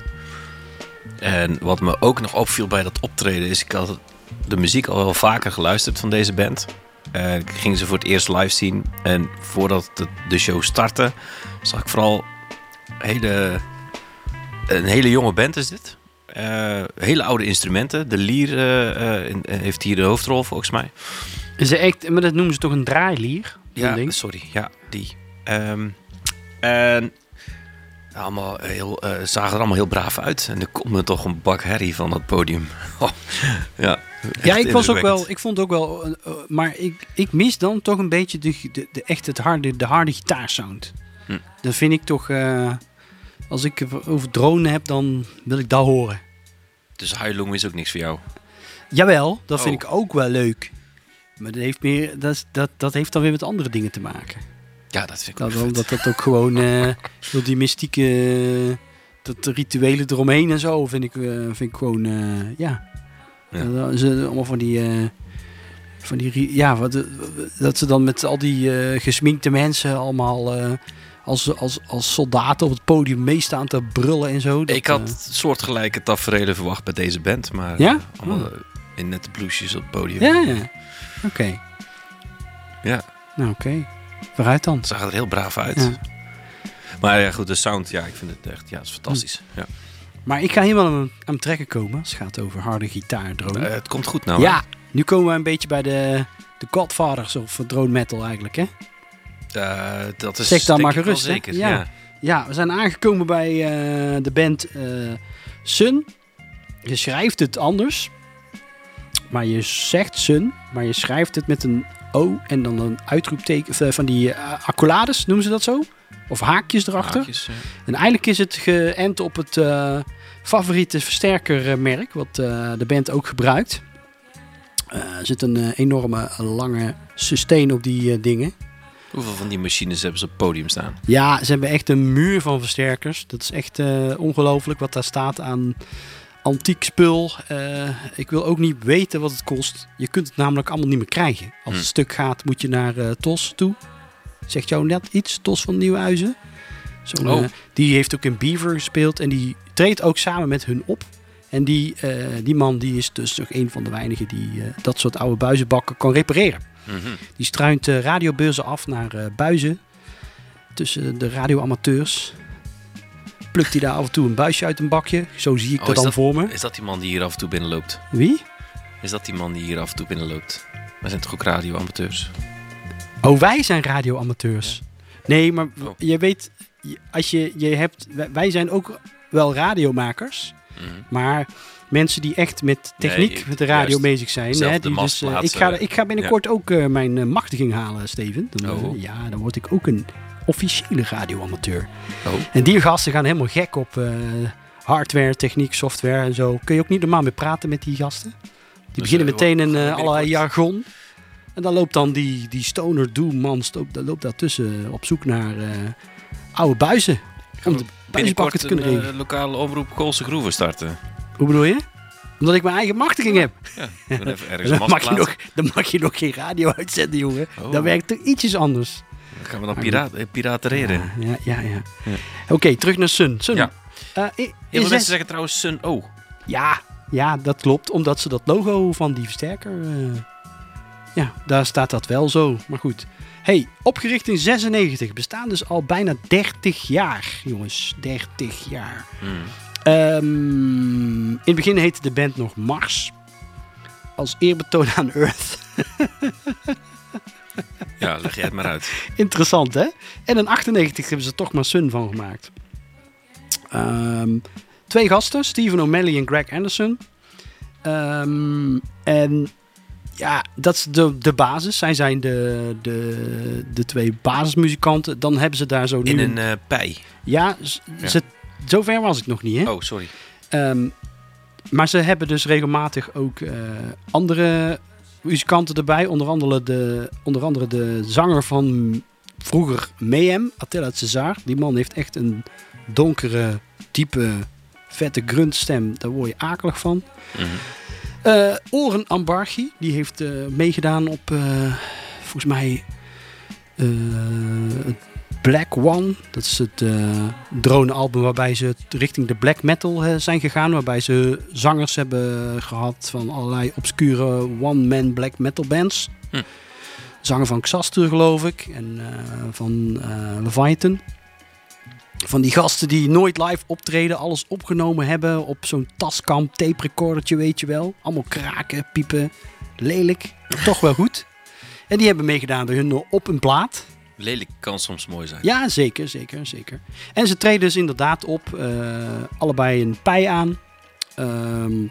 En wat me ook nog opviel bij dat optreden is... Ik had de muziek al wel vaker geluisterd van deze band. Eh, ik ging ze voor het eerst live zien. En voordat de, de show startte... zag ik vooral hele, een hele jonge band is dit. Hele oude instrumenten. De lier in- heeft hier de hoofdrol volgens mij. Is echt, maar dat noemen ze toch een draailier? Ja, ding? sorry. Ja, die. Ehm, en allemaal heel, eh, zagen er allemaal heel braaf uit. En er komt me toch een bak herrie van dat podium. Oh, ja, Ja, ik, was ook wel, ik vond ook wel, eh, eh, maar ik, ik mis dan toch een beetje de, de, de echt het harde, de harde gitaarsound. Hm. Dat vind ik toch, als ik over dronen heb, dan wil ik dat horen. Dus Huilong is ook niks voor jou. Jawel, dat vind Oh. ik ook wel leuk. Maar dat heeft, meer, dat, dat, dat heeft dan weer met andere dingen te maken. Ja, dat vind ik Dat, ook vet. dat, dat ook gewoon, eh door die mystieke, dat de rituelen eromheen en zo, vind ik, eh, vind ik gewoon, eh, ja. Ja. Ze allemaal van die, van die, ja, wat, dat ze dan met al die gesminkte mensen allemaal als, als, als soldaten op het podium meestaan te brullen en zo. Dat, ik had soortgelijke tafereelen verwacht bij deze band. Maar Ja? allemaal Oh. in nette blouses op het podium. ja, ja. Oké. Ja, Nou, oké. Vooruit dan. zag er heel braaf uit. Ja. Maar ja, goed, de sound, ja, ik vind het echt, ja, het is fantastisch. Ja. Maar ik ga helemaal aan, aan het trekken komen als het gaat over harde gitaardrone. Eh, het komt goed nou. ja, nu komen we een beetje bij de, de Godfathers of drone metal eigenlijk, hè? Eh, dat is Zeg dan maar gerust, zeker. Ja. Ja. Ja, we zijn aangekomen bij eh, de band Sun. Je schrijft het anders. Maar je zegt Sun, maar je schrijft het met een O en dan een uitroepteken eh, van die eh, accolades, noemen ze dat zo? Of haakjes erachter. Haakjes, ja. En eigenlijk is het geënt op het eh, favoriete versterkermerk, wat de band ook gebruikt. Er zit een enorme lange sustain op die dingen. Hoeveel van die machines hebben ze op het podium staan? Ja, ze hebben echt een muur van versterkers. Dat is echt ongelooflijk wat daar staat aan antiek spul. Eh, ik wil ook niet weten wat het kost. Je kunt het namelijk allemaal niet meer krijgen. Als Hm. het stuk gaat, moet je naar eh, TOS toe. Zegt jou net iets, TOS van Nieuwhuizen. Zo'n, Oh. eh, die heeft ook in Beaver gespeeld en die treedt ook samen met hun op. En die, die man die is dus nog een van de weinigen die dat soort oude buizenbakken kan repareren. Mhm. Die struint radiobeurzen af naar buizen. Tussen de radioamateurs. Plukt hij daar af en toe een buisje uit een bakje. Zo zie ik Oh, dat dan dat- voor me. Is dat die man die hier af en toe binnenloopt? Wie? Is dat die man die hier af en toe binnenloopt? We zijn toch ook radioamateurs? Oh, wij zijn radioamateurs. Nee, maar Oh. je weet, als je, je hebt, wij- wij zijn ook wel radiomakers. Mhm. Maar mensen die echt met techniek, Nee, met de radio bezig zijn. Hè, die dus, eh, ik, ga, ik ga binnenkort ook eh, mijn eh, machtiging halen, Steven. Dan, Oh. ja, dan word ik ook een officiële radioamateur. Oh. En die gasten gaan helemaal gek op eh, hardware, techniek, software en zo. Kun je ook niet normaal meer praten met die gasten? Die beginnen eh, meteen in wat allerlei jargon. En dan loopt dan die, die stoner doom man stoopt, dan loopt daartussen op zoek naar oude buizen. Om de buizenbakken te kunnen een regelen. lokale omroep Koolse Groeven starten. Hoe bedoel je? Omdat ik mijn eigen machtiging heb. Ja, dan even ergens een Dan mast mag, je nog, dan mag je nog geen radio uitzenden, jongen. Oh. Dan werkt er ietsjes anders. Dan gaan we dan piraat, eh, piratereren. Ja, ja, ja. Oké, terug naar Sun. Sun. Ja. eh, Heel veel mensen zeggen trouwens Sun O. Ja, ja, dat klopt. Omdat ze dat logo van die versterker... eh, ja, daar staat dat wel zo. Maar goed. hey, opgericht in 96. Bestaan dus al bijna 30 jaar, jongens. 30 jaar. Hmm. Ehm, in het begin heette de band nog Mars. Als eerbetoon aan Earth. Ja, leg jij het maar uit. Interessant, hè? En in 98 hebben ze er toch maar Sun van gemaakt. Ehm, twee gasten, Stephen O'Malley en Greg Anderson. Ehm, en ja, dat is de, de basis. Zij zijn de, de, de twee basismuzikanten. Dan hebben ze daar zo In een eh pij. Ja, Ja. Ze, zover was ik nog niet, hè? Oh, sorry. Ehm, maar ze hebben dus regelmatig ook eh, andere muzikanten erbij. Onder andere, de, onder andere de zanger van vroeger Mayhem, Attila Cesar. Die man heeft echt een donkere, diepe, vette gruntstem. Daar word je akelig van. Mhm. Eh Oren Ambarchi, die heeft eh, meegedaan op, eh, volgens mij, het Black One. Dat is het eh drone-album waarbij ze richting de black metal zijn gegaan. Waarbij ze zangers hebben gehad van allerlei obscure one-man black metal bands. Hm. Zanger van Xastur geloof ik. En eh, van eh Leviathan. Van die gasten die nooit live optreden, alles opgenomen hebben op zo'n taskamp, tape recordertje, weet je wel. Allemaal kraken, piepen, lelijk, maar toch wel goed. En die hebben meegedaan bij hun op een plaat. Lelijk kan soms mooi zijn. Ja, zeker, zeker, zeker. En ze treden dus inderdaad op, eh, allebei een pij aan. Ehm,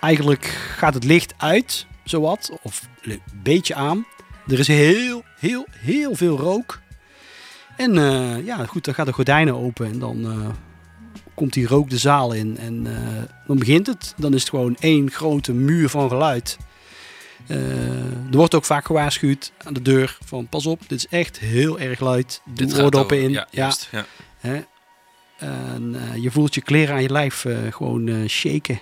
eigenlijk gaat het licht uit, zowat, of een beetje aan. Er is heel, heel, heel veel rook. En eh, ja, goed, dan gaan de gordijnen open en dan eh, komt die rook de zaal in. En dan begint het. Dan is het gewoon één grote muur van geluid. Eh, er wordt ook vaak gewaarschuwd aan de deur van pas op, dit is echt heel erg luid. Doe oordoppen in. Ja, juist. Ja. Hè? En eh, je voelt je kleren aan je lijf eh, gewoon shaken.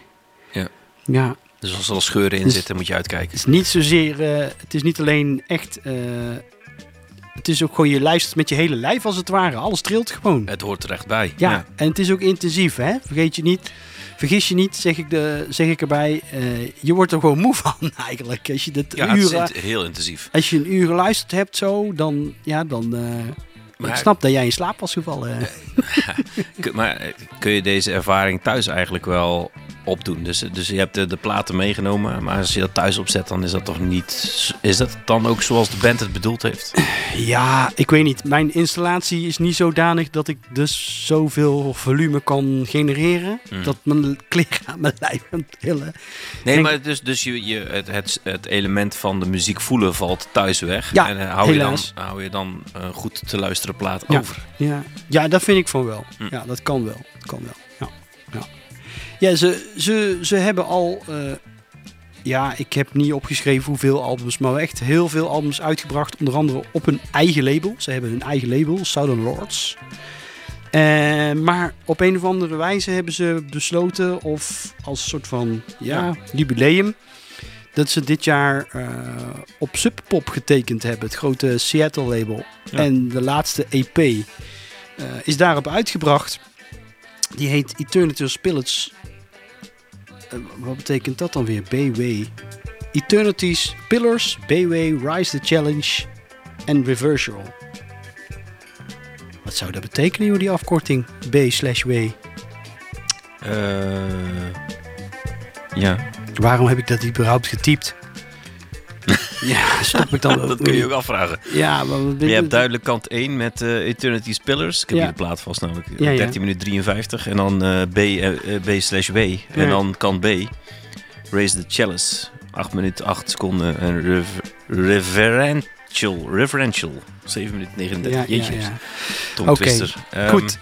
Ja. Ja, Dus als er al scheuren in Dus- zitten, moet je uitkijken. het is niet zozeer, het is niet alleen echt, het is ook gewoon, je luistert met je hele lijf als het ware. Alles trilt gewoon. Het hoort er echt bij. Ja, en het is ook intensief, hè? Vergeet je niet. Vergis je niet, zeg ik, de, zeg ik erbij. eh, je wordt er gewoon moe van eigenlijk. Als je, dit Ja, het is heel intensief. als je een uur geluisterd hebt zo, dan, ja, dan... eh, Maar- ik snap dat jij in slaap was gevallen. Maar eh, kun je deze ervaring thuis eigenlijk wel opdoen? Dus, dus je hebt de, de platen meegenomen, maar als je dat thuis opzet, dan is dat toch niet... Is dat dan ook zoals de band het bedoeld heeft? Ja, ik weet niet. Mijn installatie is niet zodanig dat ik dus zoveel volume kan genereren. Mm. Dat mijn kleren aan mijn lijf gaan trillen. Nee, Denk- maar dus, dus je, je, het, het, het element van de muziek voelen valt thuis weg. Ja, en eh, hou, je dan, hou je dan een goed te luisteren plaat Ja. over. Ja, ja dat vind ik van wel. Hm. Ja, dat kan wel. Dat kan wel. Ja, ja. Ja ze, ze, ze hebben al... eh, ja, ik heb niet opgeschreven hoeveel albums, maar echt heel veel albums uitgebracht. Onder andere op hun eigen label. Ze hebben hun eigen label, Southern Lords. Eh, maar op een of andere wijze hebben ze besloten, of als soort van ja, Ja. jubileum, dat ze dit jaar eh, op Sub Pop getekend hebben, het grote Seattle label. Ja. En de laatste EP is daarop uitgebracht. Die heet Eternity's Pillars. Eh, wat betekent dat dan weer? BW. Eternity's Pillars, BW, Rise the Challenge en Reversal. Wat zou dat betekenen, joh, die afkorting? B slash W. Eh, ja, Waarom heb ik dat überhaupt getypt? Ja, stop ik dan dat kun je ook afvragen. Ja, maar Je hebt duidelijk kant 1 met eh, Eternity's Pillars. Ik heb Ja. hier de plaat vast namelijk. Ja, ja. 13 minuten 53. En dan eh, B, eh, B slash W. En Ja. dan kant B. Raise the Chalice. 8 minuten 8 seconden. En rev- reverential. Reverential. 7 minuten 39. Ja, ja, Jeetje. ja. Tom Oké, Twister. Ehm, Goed,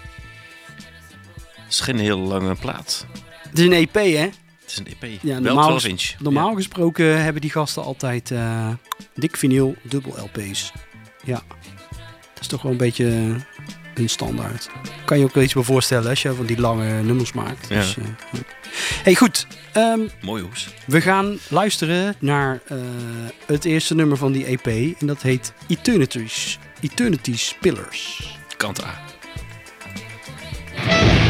Het is geen heel lange plaat. het is een EP, hè? Is een EP. Ja, Wel normaal 12 inch. Normaal gesproken hebben die gasten altijd eh, dik vinyl, dubbel LP's. Ja, dat is toch wel een beetje eh, een standaard. Kan je ook wel iets bij voorstellen als je van die lange nummers maakt. Ja. Dus, eh, hey, goed. ehm. Mooi hoes. we gaan luisteren naar het eerste nummer van die EP. En dat heet Eternity's, Eternity's Pillars. Kant A.「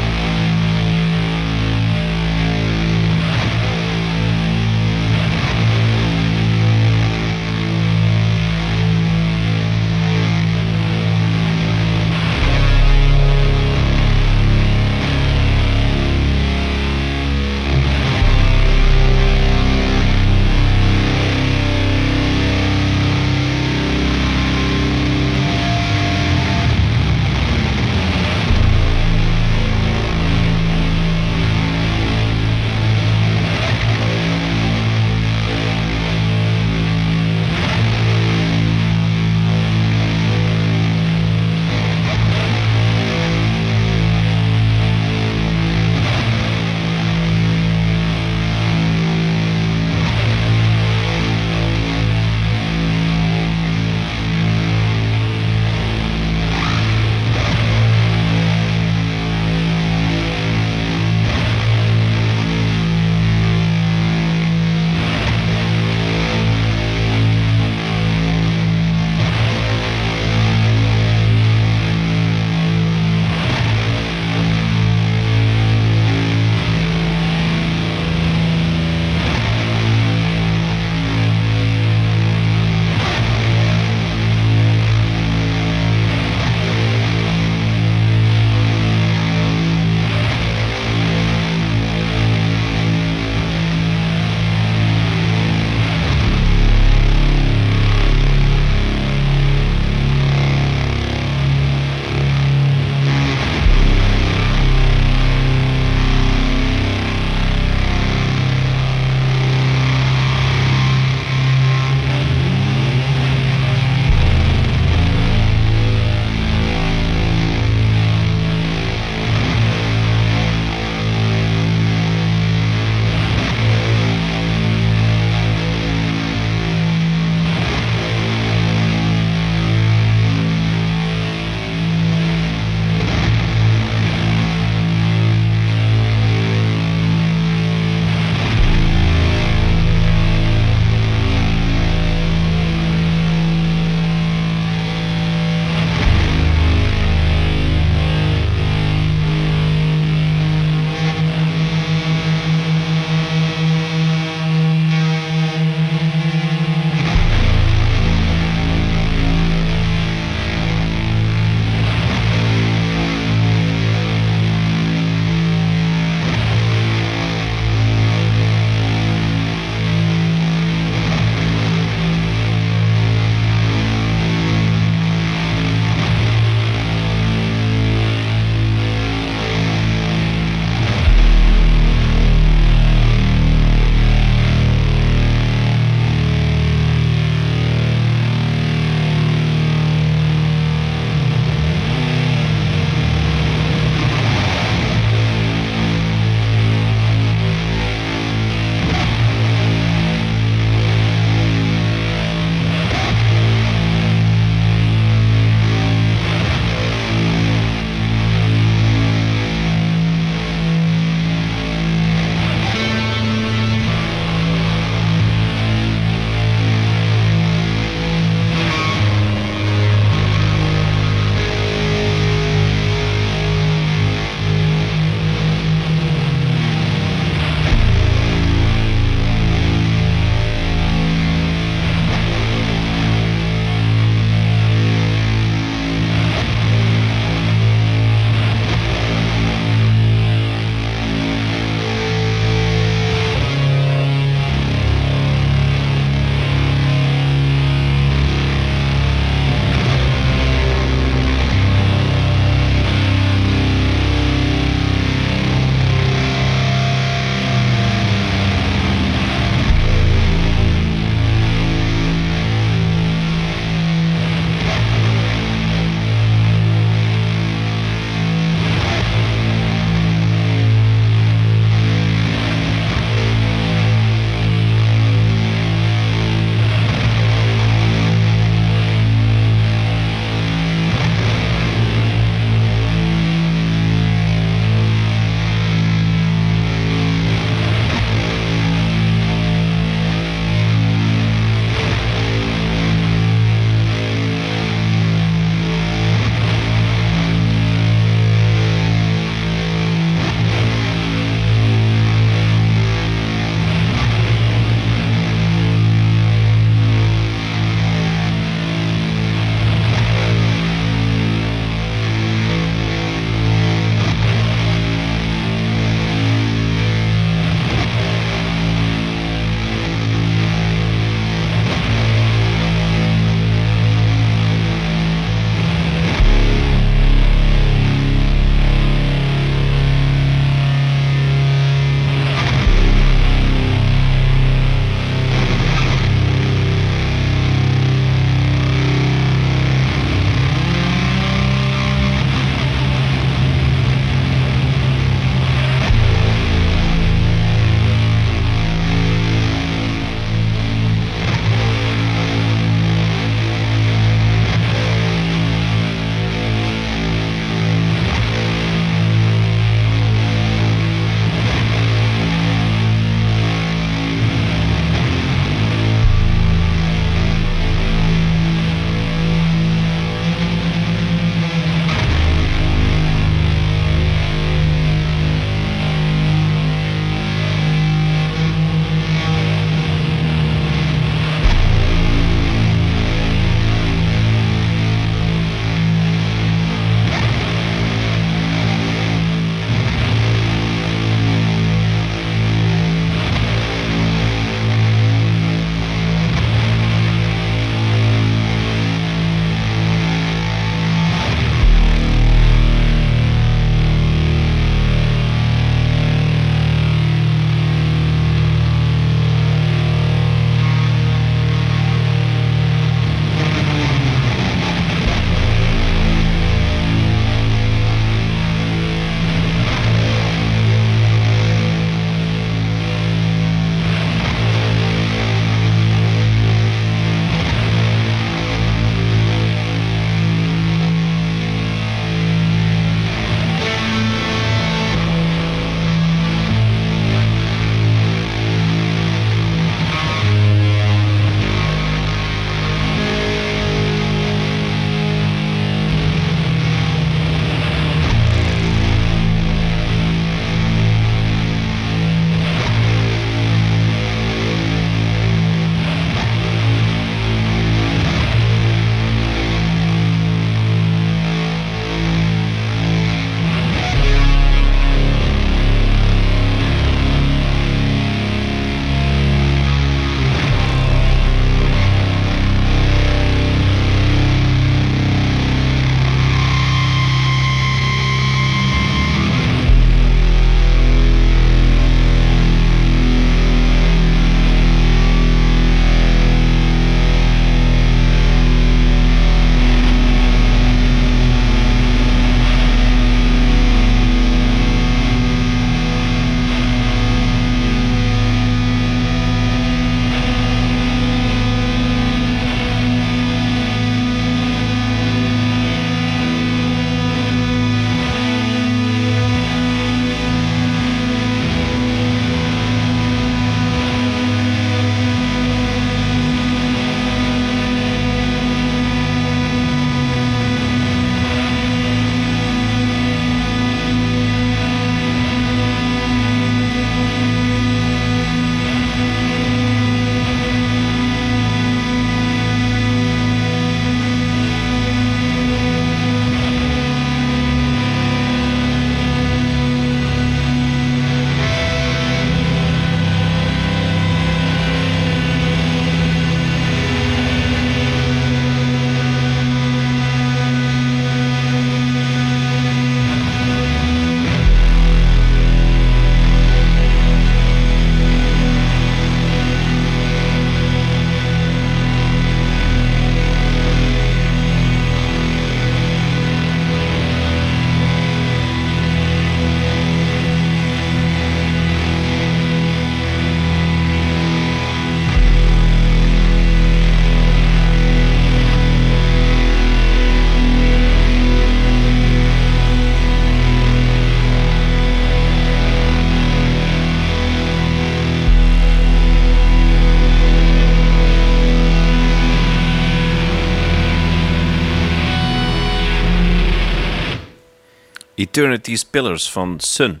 Eternity's Pillars van Sun.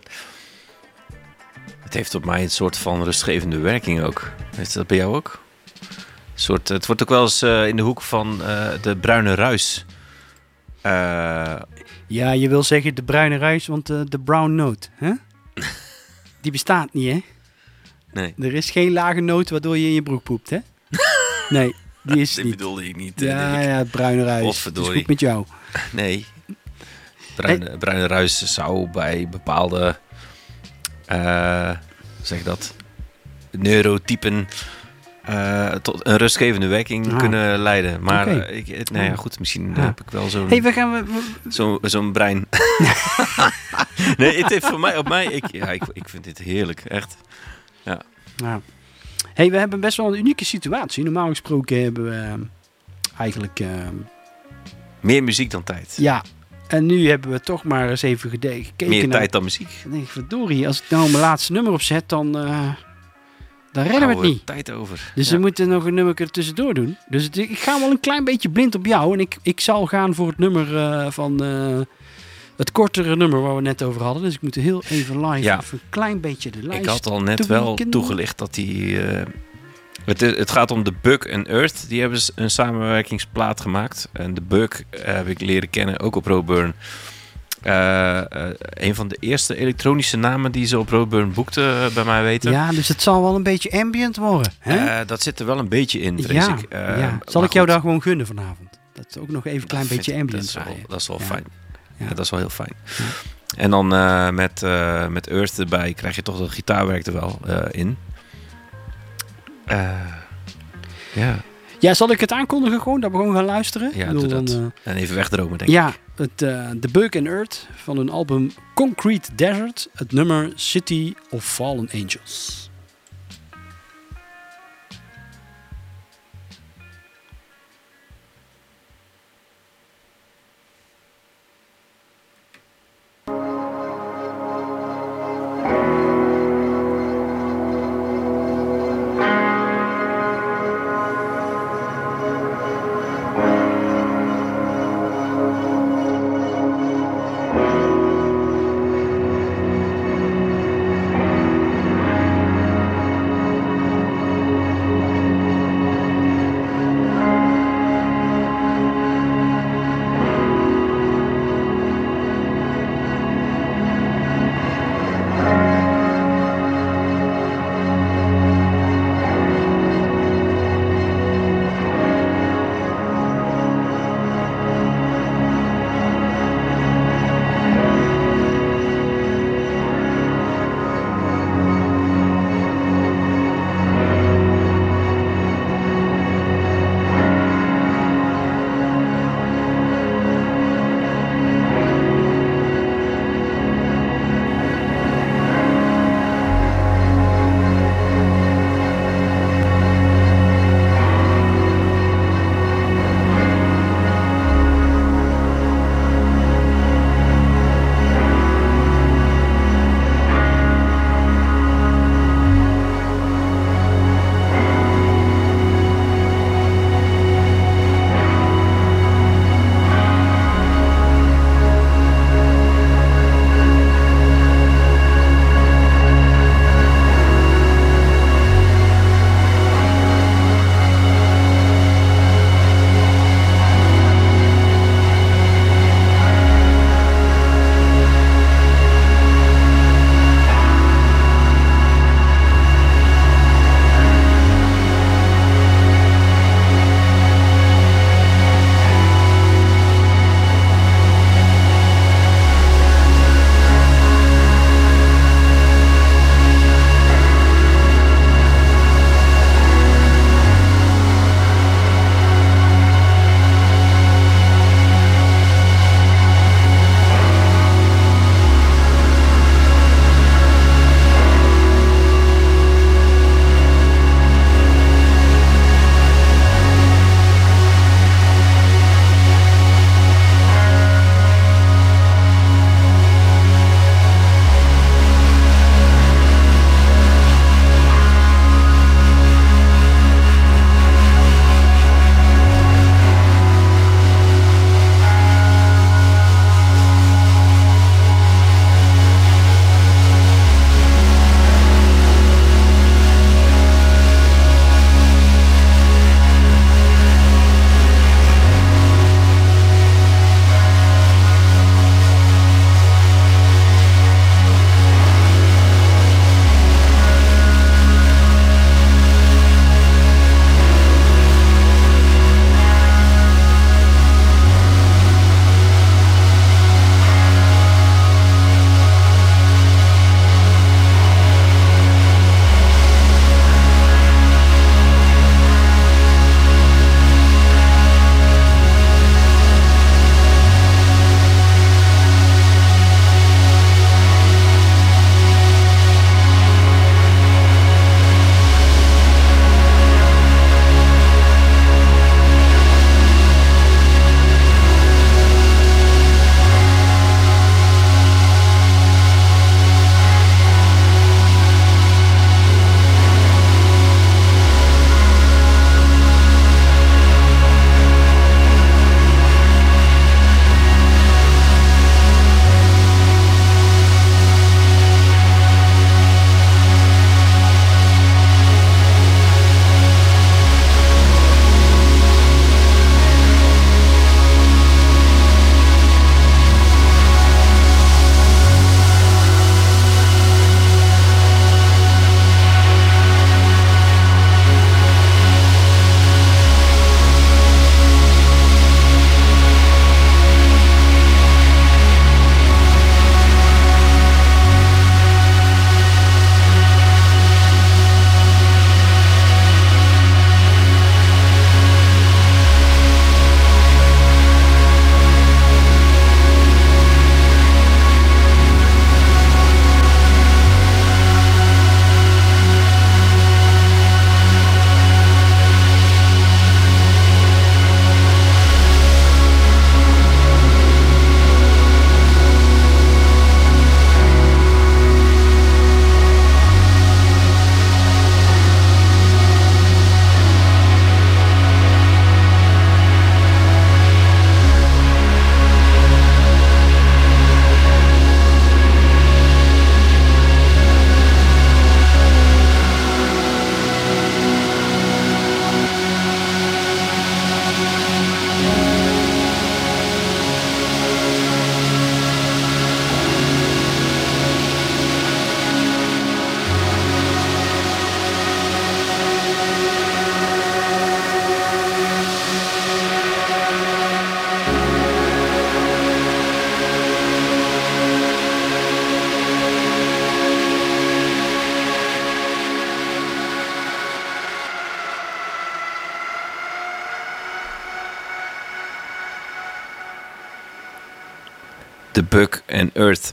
Het heeft op mij een soort van rustgevende werking ook. Heeft dat bij jou ook? Een soort, het wordt ook wel eens eh, in de hoek van eh, de bruine ruis. Eh, Ja, je wil zeggen de bruine ruis, want de brown note, hè? Die bestaat niet, hè? nee, Er is geen lage noot waardoor je in je broek poept, hè? Nee, die is dit niet. bedoelde ik niet. Ja, ja, het bruine ruis. Potverdorie. is goed met jou. Nee. Bruine, bruine ruis zou bij bepaalde, eh, zeg dat, neurotypen eh, tot een rustgevende werking Ah. kunnen leiden. Maar Oké. eh, ik, nou ja, goed, misschien Ah. heb ik wel zo'n hey, we gaan... We, we- zo, zo'n brein. nee, het heeft voor mij, op mij, ik, ja, ik, ik vind dit heerlijk, echt. nou. hey, we hebben best wel een unieke situatie. Normaal gesproken hebben we eh, eigenlijk... eh, Meer muziek dan tijd. ja, en nu hebben we toch maar eens even gekeken Meer naar... tijd dan muziek. Dan denk ik, verdorie, als ik nou mijn laatste nummer opzet, dan... eh, dan redden we het niet. tijd over. Dus Ja. we moeten nog een nummer er tussendoor doen. Dus het- ik ga wel een klein beetje blind op jou. En ik, ik zal gaan voor het nummer eh, van... eh, het kortere nummer waar we net over hadden. Dus ik moet heel even live Ja. even een klein beetje de lijst... Ik had al net wel toegelicht dat die. Het, het gaat om de Bug en Earth. Die hebben een samenwerkingsplaat gemaakt. En de Bug eh, heb ik leren kennen, ook op Roadburn. Eh, eh, een van de eerste elektronische namen die ze op Roadburn boekten, eh, bij mij weten. Ja, dus het zal wel een beetje ambient worden. Hè? Dat zit er wel een beetje in, vrees ja, ik. Ja. Zal ik jou goed, daar gewoon gunnen vanavond? Dat is ook nog even een klein dat beetje ambient Dat is wel, dat is wel Ja. fijn. Dat is wel heel fijn. En dan met, met Earth erbij krijg je toch dat gitaarwerk er wel in. Eh, ja. Ja, zal ik het aankondigen gewoon? Dat we gewoon gaan luisteren? Ja, bedoel, dat. dan, eh, En even wegdromen, denk ik. ja, het, eh The Bug and Earth van hun album Concrete Desert. Het nummer City of Fallen Angels.「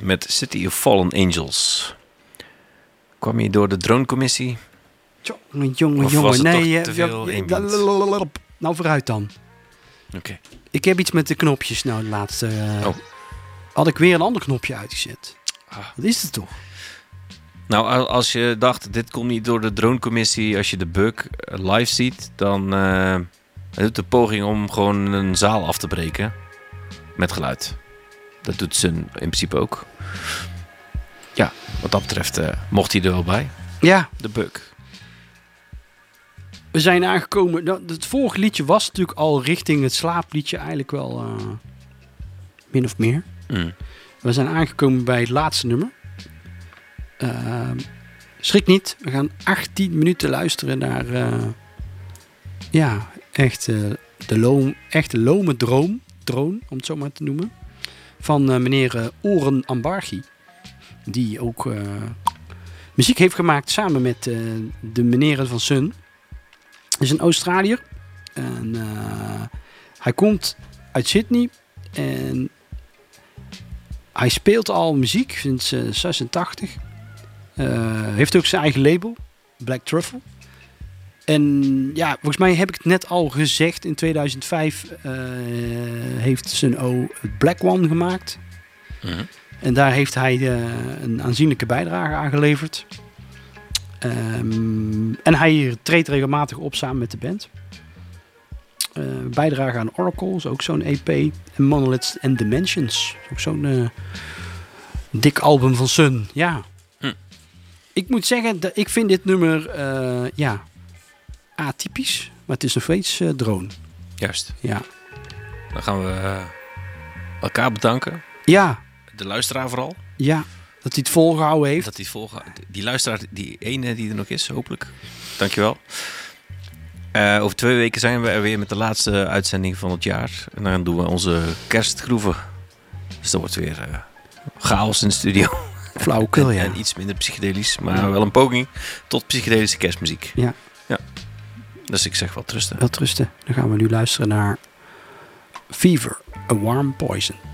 met City of Fallen Angels. Kwam je door de dronecommissie? Jongen, jongen, nee, je- je- je-? Nou, vooruit dan. Oké. Ik heb iets met de knopjes nou, de laatste. eh, Oh. Had ik weer een ander knopje uitgezet. Ah. Wat is het toch? Nou, als je dacht, dit komt niet door de dronecommissie, als je de bug eh, live ziet, dan hij doet de poging om gewoon een zaal af te breken met geluid. Dat doet Sun in principe ook. Ja, wat dat betreft eh, mocht hij er wel bij. Ja, De bug. we zijn aangekomen. Nou, het vorige liedje was natuurlijk al richting het slaapliedje eigenlijk wel eh, min of meer. Mm. We zijn aangekomen bij het laatste nummer. Ehm, schrik niet, we gaan 18 minuten luisteren naar. eh, ja, echt eh, de loom, echte lome droom, droom, om het zo maar te noemen. Van eh, meneer eh, Oren Ambargi. Die ook eh, muziek heeft gemaakt samen met de meneren van Sun. Hij is een Australiër. En hij komt uit Sydney. En hij speelt al muziek sinds eh, 86. Eh, heeft ook zijn eigen label, Black Truffle. En ja, volgens mij heb ik het net al gezegd. In 2005 eh, heeft Sun O het Black One gemaakt. Mhm. En daar heeft hij eh, een aanzienlijke bijdrage aan geleverd. Ehm, en hij treedt regelmatig op samen met de band. Eh, bijdrage aan Oracle is ook zo'n EP. En Monoliths and Dimensions. Ook zo'n dik album van Sun. Ja. Hm. Ik moet zeggen, dat ik vind dit nummer ja, atypisch. Maar het is nog steeds eh, drone. Juist. Ja. Dan gaan we eh, elkaar bedanken. ja, De luisteraar vooral. ja. Dat hij het volgehouden heeft. Dat die volgen. Die luisteraar, die ene die er nog is, hopelijk. Dankjewel. Eh over twee weken zijn we er weer met de laatste uitzending van het jaar. En dan doen we onze kerstgroeven. Dus dat wordt weer chaos in de studio. Flauwekul, en, ja. en iets minder psychedelisch, maar wel een poging tot psychedelische kerstmuziek. Ja. ja. Dus ik zeg wel trusten. Wel trusten. Dan gaan we nu luisteren naar Fever, A Warm Poison.